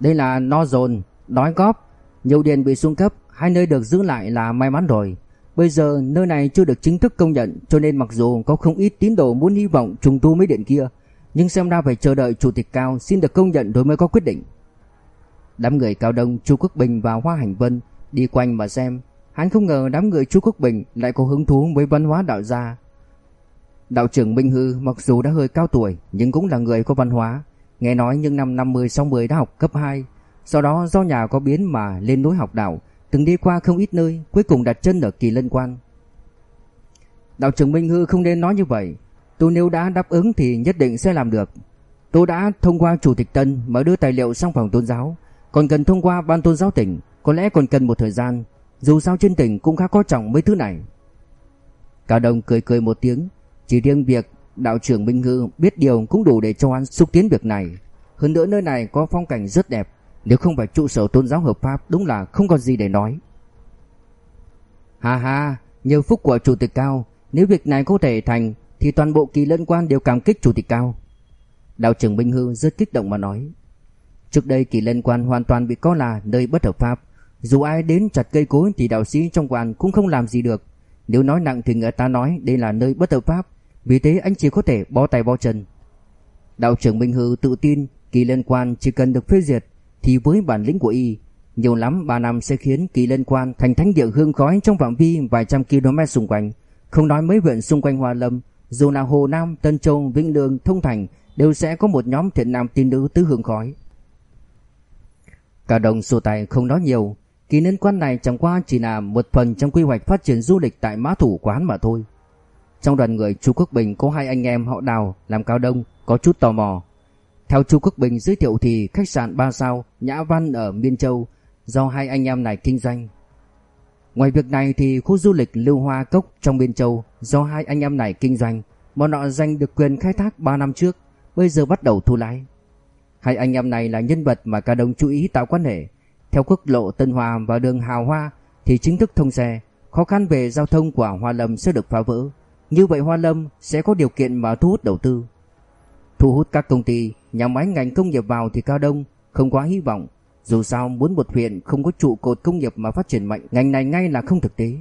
Đây là no dồn Đói góp. Nhiều điện bị xuống cấp, Hai nơi được giữ lại là may mắn rồi. Bây giờ, nơi này chưa được chính thức công nhận, Cho nên mặc dù có không ít tín đồ muốn hy vọng trùng tu mấy điện kia, Nhưng xem ra phải chờ đợi chủ tịch cao xin được công nhận rồi mới có quyết định. Đám người cao đông, Chu Quốc Bình và Hoa Hành Vân Đi quanh mà xem. Hắn không ngờ đám người Chu Quốc Bình lại có hứng thú với văn hóa đạo gia. Đạo trưởng Minh Hư mặc dù đã hơi cao tuổi, Nhưng cũng là người có văn hóa. Nghe nói những năm 50-60 đã học cấp 2 Sau đó, do nhà có biến mà lên núi học đạo, Từng đi qua không ít nơi, Cuối cùng đặt chân ở kỳ lân quan. Đạo trưởng Minh Hư không nên nói như vậy. Tôi nếu đã đáp ứng thì nhất định sẽ làm được. Tôi đã thông qua chủ tịch Tân Mở đưa tài liệu sang phòng tôn giáo. Còn cần thông qua ban tôn giáo tỉnh, Có lẽ còn cần một thời gian. Dù sao trên tỉnh cũng khá có trọng mấy thứ này. Cao Đông cười cười một tiếng. Chỉ riêng việc đạo trưởng Minh Hư biết điều cũng đủ để cho anh xúc tiến việc này. Hơn nữa nơi này có phong cảnh rất đẹp. Nếu không phải trụ sở tôn giáo hợp pháp, Đúng là không còn gì để nói. Hà hà Nhờ phúc của chủ tịch cao, Nếu việc này có thể thành, Thì toàn bộ kỳ lân quan đều cảm kích chủ tịch cao. Đạo trưởng Minh Hư rất kích động mà nói. Trước đây kỳ lân quan hoàn toàn bị coi là nơi bất hợp pháp. Dù ai đến chặt cây cối Thì đạo sĩ trong quan cũng không làm gì được. Nếu nói nặng thì người ta nói đây là nơi bất hợp pháp. Vì thế anh chỉ có thể bó tay bó chân Đạo trưởng Minh Hư tự tin Kỳ lân quan chỉ cần được phê duyệt thì với bản lĩnh của y, nhiều lắm 3 năm sẽ khiến kỳ lân quan thành thánh địa hương khói trong phạm vi vài trăm km xung quanh. Không nói mấy huyện xung quanh Hoa Lâm, dù là Hồ Nam, Tân Châu, Vĩnh Lương, Thông Thành đều sẽ có một nhóm thiện nam tín nữ tứ hương khói. Cả đồng sổ tài không nói nhiều, kỳ lân quan này chẳng qua chỉ là một phần trong quy hoạch phát triển du lịch tại Mã Thủ Quán mà thôi. Trong đoàn người chu Quốc Bình có hai anh em họ Đào làm cao đông có chút tò mò theo Chu Quốc Bình giới thiệu thì khách sạn 3 sao Nhã Văn ở Miên Châu do hai anh em này kinh doanh. Ngoài việc này thì khu du lịch Lưu Hoa Cốc trong Miên Châu do hai anh em này kinh doanh, bọn họ giành được quyền khai thác 3 năm trước, bây giờ bắt đầu thu lãi. Hai anh em này là nhân vật mà cả đồng chú ý tạo quan hệ. Theo quốc lộ Tân Hòa và đường Hào Hoa thì chính thức thông xe, khó khăn về giao thông của Hoa Lâm sẽ được phá vỡ. Như vậy Hoa Lâm sẽ có điều kiện mà thu hút đầu tư. Thu hút các công ty, nhà máy ngành công nghiệp vào thì Cao Đông không quá hy vọng. Dù sao muốn một huyện không có trụ cột công nghiệp mà phát triển mạnh, ngành này ngay là không thực tế.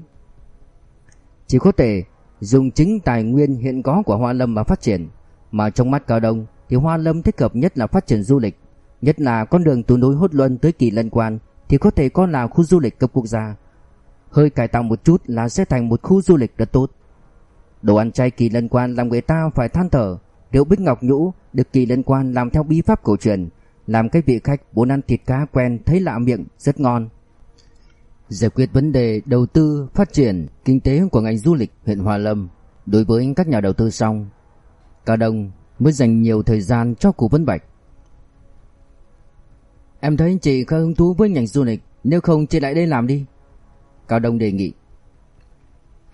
Chỉ có thể dùng chính tài nguyên hiện có của Hoa Lâm mà phát triển, mà trong mắt Cao Đông thì Hoa Lâm thích hợp nhất là phát triển du lịch, nhất là con đường từ núi Hốt Luân tới Kỳ Lân Quan thì có thể coi là khu du lịch cấp quốc gia. Hơi cải tạo một chút là sẽ thành một khu du lịch rất tốt. Đồ ăn chay Kỳ Lân Quan làm người ta phải than thở, Rượu bích ngọc nhũ được kỳ liên quan làm theo bí pháp cổ truyền, làm cái vị khách muốn ăn thịt cá quen thấy lạ miệng rất ngon. Giải quyết vấn đề đầu tư, phát triển kinh tế của ngành du lịch huyện Hòa Lâm đối với các nhà đầu tư xong, Cao Đông mới dành nhiều thời gian cho cụ Vân Bạch. Em thấy chị khá hứng thú với ngành du lịch, nếu không chị lại đây làm đi. Cao Đông đề nghị.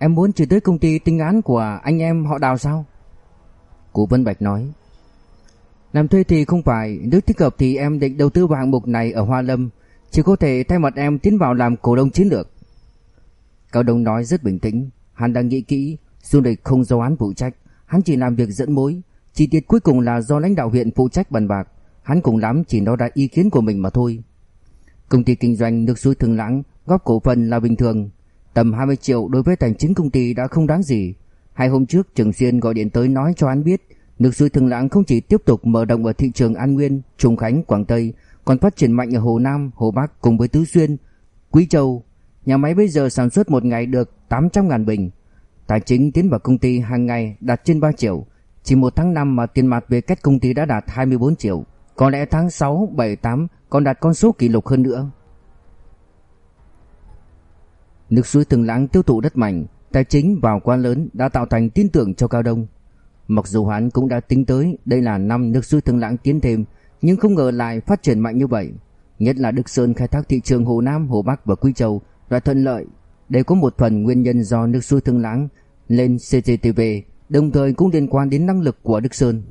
Em muốn chỉ tới công ty tinh án của anh em họ đào sao? Cụ Vân Bạch nói. Làm thuê thì không phải Nếu thích hợp thì em định đầu tư vào hạng mục này ở Hoa Lâm, Chỉ có thể thay mặt em tiến vào làm cổ đông chiến lược. Cao Đông nói rất bình tĩnh, Hắn đang nghĩ kỹ, Du lịch không do hắn phụ trách, Hắn chỉ làm việc dẫn mối, Chi tiết cuối cùng là do lãnh đạo huyện phụ trách bàn bạc, Hắn cùng lắm chỉ nói ra ý kiến của mình mà thôi. Công ty kinh doanh nước suối thường lãng Góp cổ phần là bình thường Tầm 20 triệu đối với tài chính công ty đã không đáng gì. Hai hôm trước Trường Xuyên gọi điện tới nói cho anh biết Nước suối Thường Lãng không chỉ tiếp tục mở rộng ở thị trường An Nguyên, Trùng Khánh, Quảng Tây Còn phát triển mạnh ở Hồ Nam, Hồ Bắc cùng với Tứ Xuyên, Quý Châu. Nhà máy bây giờ sản xuất một ngày được 800.000 bình. Tài chính tiến vào công ty hàng ngày đạt trên 3 triệu. Chỉ một tháng năm mà tiền mặt về cách công ty đã đạt 24 triệu. Có lẽ tháng 6, 7, 8 còn đạt con số kỷ lục hơn nữa. Nước suối Thường Lãng tiêu thụ rất mạnh Tài chính vào quá lớn đã tạo thành tin tưởng cho Cao Đông. Mặc dù hắn cũng đã tính tới đây là năm nước suối thường Lãng tiến thêm, nhưng không ngờ lại phát triển mạnh như vậy. Nhất là Đức Sơn khai thác thị trường Hồ Nam, Hồ Bắc và Quy Châu đã thuận lợi. Đây có một phần nguyên nhân do nước suối Thương Lãng lên CCTV, đồng thời cũng liên quan đến năng lực của Đức Sơn.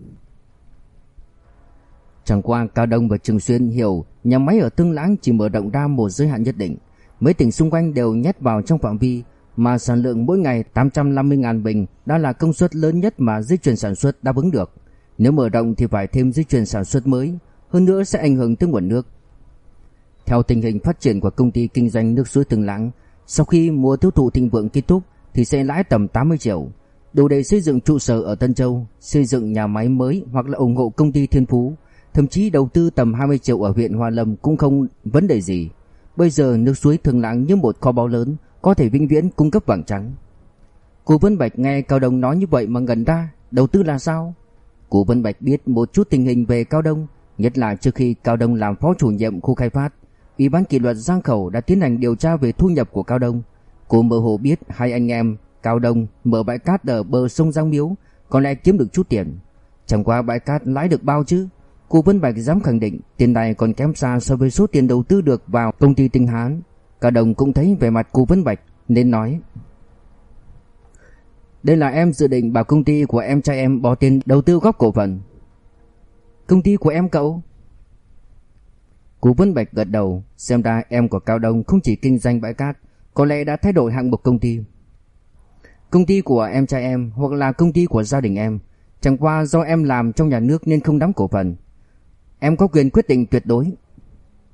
Chẳng qua Cao Đông và Trường Xuyên hiểu nhà máy ở Tương Lãng chỉ mở rộng ra một giới hạn nhất định. Mấy tỉnh xung quanh đều nhét vào trong phạm vi mà sản lượng mỗi ngày 850.000 bình đã là công suất lớn nhất mà dây chuyền sản xuất đáp ứng được. Nếu mở rộng thì phải thêm dây chuyền sản xuất mới, hơn nữa sẽ ảnh hưởng tới nguồn nước. Theo tình hình phát triển của công ty kinh doanh nước suối Tương Lãng, sau khi mùa tiêu thụ thịnh vượng kết thúc thì sẽ lãi tầm 80 triệu, đủ để xây dựng trụ sở ở Tân Châu, xây dựng nhà máy mới hoặc là ủng hộ công ty Thiên Phú, thậm chí đầu tư tầm 20 triệu ở huyện Hoa Lâm cũng không vấn đề gì. Bây giờ nước suối thường Lãng như một kho báu lớn, có thể vĩnh viễn cung cấp vàng trắng. Cô Vân Bạch nghe Cao Đông nói như vậy mà ngẩn ra, đầu tư là sao? Cô Vân Bạch biết một chút tình hình về Cao Đông, nhất là trước khi Cao Đông làm phó chủ nhiệm khu khai phát, Ủy ban kỷ luật Giang Khẩu đã tiến hành điều tra về thu nhập của Cao Đông. Cô mơ hồ biết hai anh em Cao Đông mở bãi cát ở bờ sông Giang Miếu có lẽ kiếm được chút tiền. Chẳng qua bãi cát lãi được bao chứ? Cô Vân Bạch dám khẳng định tiền này còn kém xa so với số tiền đầu tư được vào công ty Tinh Hán. Cao đồng cũng thấy về mặt cô Vân Bạch nên nói, Đây là em dự định bảo công ty của em trai em bỏ tiền đầu tư góp cổ phần. Công ty của em cậu? Cô Vân Bạch gật đầu, Xem ra em của Cao Đông không chỉ kinh doanh bãi cát, Có lẽ đã thay đổi hạng mục công ty. Công ty của em trai em Hoặc là công ty của gia đình em, Chẳng qua do em làm trong nhà nước nên không đóng cổ phần. Em có quyền quyết định tuyệt đối.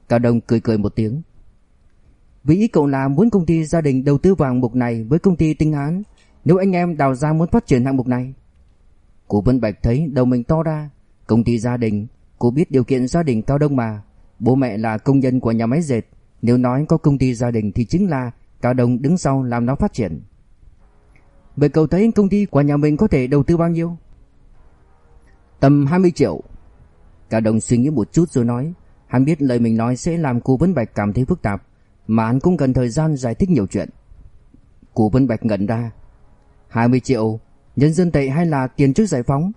Cao Đông cười cười một tiếng. Vì ý cậu là muốn công ty gia đình đầu tư vàng mục này với công ty Tinh án Nếu anh em đào ra muốn phát triển hạng mục này. Cô Vân Bạch thấy đầu mình to ra, Công ty gia đình, Cô biết điều kiện gia đình Cao Đông mà. Bố mẹ là công nhân của nhà máy dệt, Nếu nói có công ty gia đình thì chính là Cao Đông đứng sau làm nó phát triển. Vậy cậu thấy công ty của nhà mình có thể đầu tư bao nhiêu? Tầm 20 triệu. Cao Đông suy nghĩ một chút rồi nói, Hắn biết lời mình nói sẽ làm cô Vân Bạch cảm thấy phức tạp, mà anh cũng cần thời gian giải thích nhiều chuyện. Cô Vân Bạch ngẩn ra. 20 triệu, Nhân dân tệ hay là tiền trước giải phóng?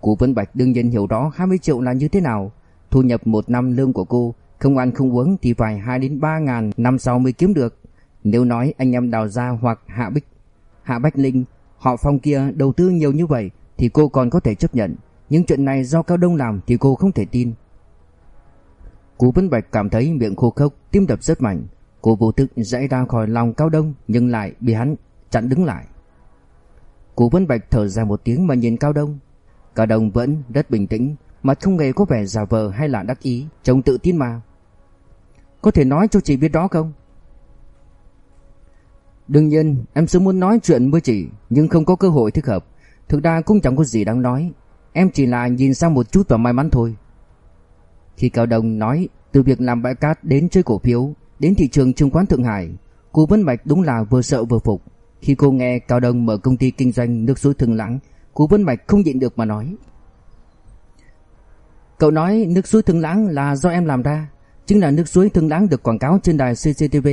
Cô Vân Bạch đương nhiên hiểu rõ 20 triệu là như thế nào. Thu nhập một năm lương của cô, Không ăn không uống thì phải 2 đến 3 ngàn năm sau mới kiếm được. Nếu nói anh em đào ra hoặc Hạ Bích, Hạ Bách Linh, Họ phong kia đầu tư nhiều như vậy Thì cô còn có thể chấp nhận. Nhưng chuyện này do Cao Đông làm thì cô không thể tin cô Vân Bạch cảm thấy miệng khô khốc Tim đập rất mạnh Cô vô thức dãy ra khỏi lòng Cao Đông nhưng lại bị hắn chặn đứng lại. Cô Vân Bạch thở ra một tiếng mà nhìn Cao Đông. Cao Đông vẫn rất bình tĩnh, mặt không hề có vẻ giả vờ hay là đắc ý, trông tự tin mà. Có thể nói cho chị biết đó không? Đương nhiên, em sớm muốn nói chuyện với chị, nhưng không có cơ hội thích hợp. Thực ra cũng chẳng có gì đáng nói, em chỉ là nhìn sang một chút và may mắn thôi. Khi Cao Đông nói từ việc làm bãi cát đến chơi cổ phiếu, Đến thị trường chứng khoán Thượng Hải, cô Vân Bạch đúng là vừa sợ vừa phục. Khi cô nghe Cao Đông mở công ty kinh doanh nước suối Thường Lãng, cô Vân Bạch không nhịn được mà nói. Cậu nói nước suối Thường Lãng là do em làm ra, chính là nước suối Thường Lãng được quảng cáo trên đài CCTV,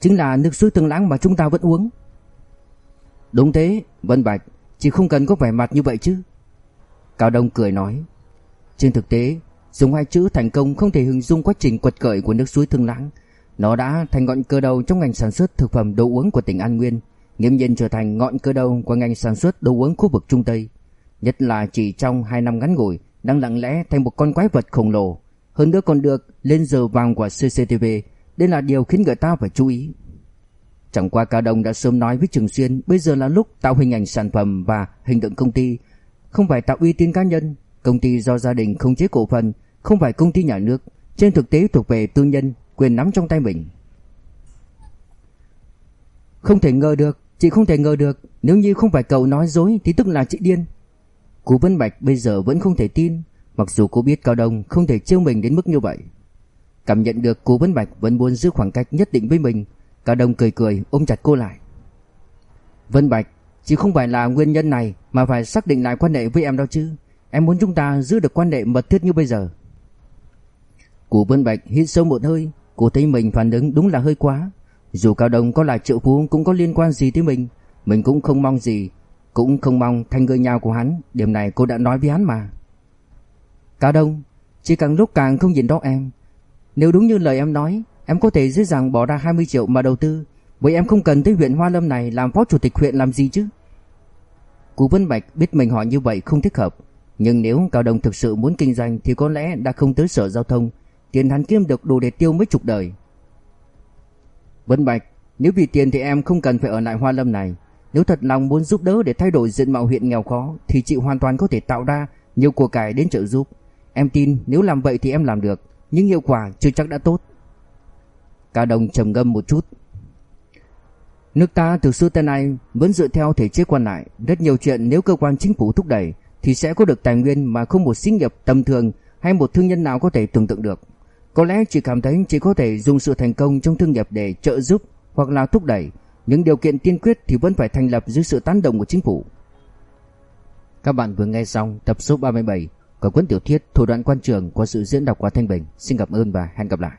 chính là nước suối Thường Lãng mà chúng ta vẫn uống. Đúng thế, Vân Bạch, chỉ không cần có vẻ mặt như vậy chứ. Cao Đông cười nói. Trên thực tế, dùng hai chữ thành công không thể hình dung quá trình quật cởi của nước suối Thương Lãng, nó đã thành ngọn cơ đầu trong ngành sản xuất thực phẩm đồ uống của tỉnh An Nguyên, nghiêm nhiên trở thành ngọn cơ đầu của ngành sản xuất đồ uống khu vực Trung Tây. Nhất là chỉ trong 2 năm ngắn ngủi, đang lặng lẽ thành một con quái vật khổng lồ. Hơn nữa còn được lên giờ vàng của CCTV, đây là điều khiến người ta phải chú ý. Chẳng qua Cao Đông đã sớm nói với Trường Xuyên bây giờ là lúc tạo hình ảnh sản phẩm và hình tượng công ty, không phải tạo uy tín cá nhân. Công ty do gia đình không chế cổ phần, không phải công ty nhà nước, trên thực tế thuộc về tư nhân quyền nắm trong tay mình. Không thể ngờ được, chị không thể ngờ được, nếu như không phải cậu nói dối thì tức là chị điên. Cô Vân Bạch bây giờ vẫn không thể tin, mặc dù cô biết Cao Đông không thể trêu mình đến mức như vậy. Cảm nhận được cô Vân Bạch vẫn muốn giữ khoảng cách nhất định với mình, Cao Đông cười cười ôm chặt cô lại. Vân Bạch, chỉ không phải là nguyên nhân này mà phải xác định lại quan hệ với em đâu chứ. Em muốn chúng ta giữ được quan hệ mật thiết như bây giờ. Cô Vân Bạch hít sâu một hơi, Cô thấy mình phản ứng đúng là hơi quá Dù Cao Đông có là triệu phú cũng có liên quan gì tới mình Mình cũng không mong gì Cũng không mong thành người nhau của hắn Điểm này cô đã nói với hắn mà Cao Đông Chỉ càng lúc càng không nhìn đó em Nếu đúng như lời em nói Em có thể dễ dàng bỏ ra 20 triệu mà đầu tư Vậy em không cần tới huyện Hoa Lâm này Làm phó chủ tịch huyện làm gì chứ Cú Vân Bạch biết mình hỏi như vậy không thích hợp Nhưng nếu Cao Đông thực sự muốn kinh doanh thì có lẽ đã không tới sở giao thông, tiền hắn kiếm được đủ để tiêu mấy chục đời. Vân Bạch, nếu vì tiền thì em không cần phải ở lại Hoa Lâm này. Nếu thật lòng muốn giúp đỡ để thay đổi diện mạo huyện nghèo khó thì chị hoàn toàn có thể tạo ra nhiều của cải đến trợ giúp. Em tin nếu làm vậy thì em làm được, nhưng hiệu quả chưa chắc đã tốt. Cao Đông trầm ngâm một chút. Nước ta từ xưa tới nay vẫn dựa theo thể chế quan lại, rất nhiều chuyện nếu cơ quan chính phủ thúc đẩy thì sẽ có được tài nguyên mà không một xí nghiệp tầm thường hay một thương nhân nào có thể tưởng tượng được. Có lẽ chỉ cảm thấy chỉ có thể dùng sự thành công trong thương nghiệp để trợ giúp hoặc là thúc đẩy, những điều kiện tiên quyết thì vẫn phải thành lập dưới sự tán đồng của chính phủ. Các bạn vừa nghe xong tập số 37 của cuốn tiểu thuyết Thủ đoạn quan trường qua sự diễn đọc của Thanh Bình. Xin cảm ơn và hẹn gặp lại.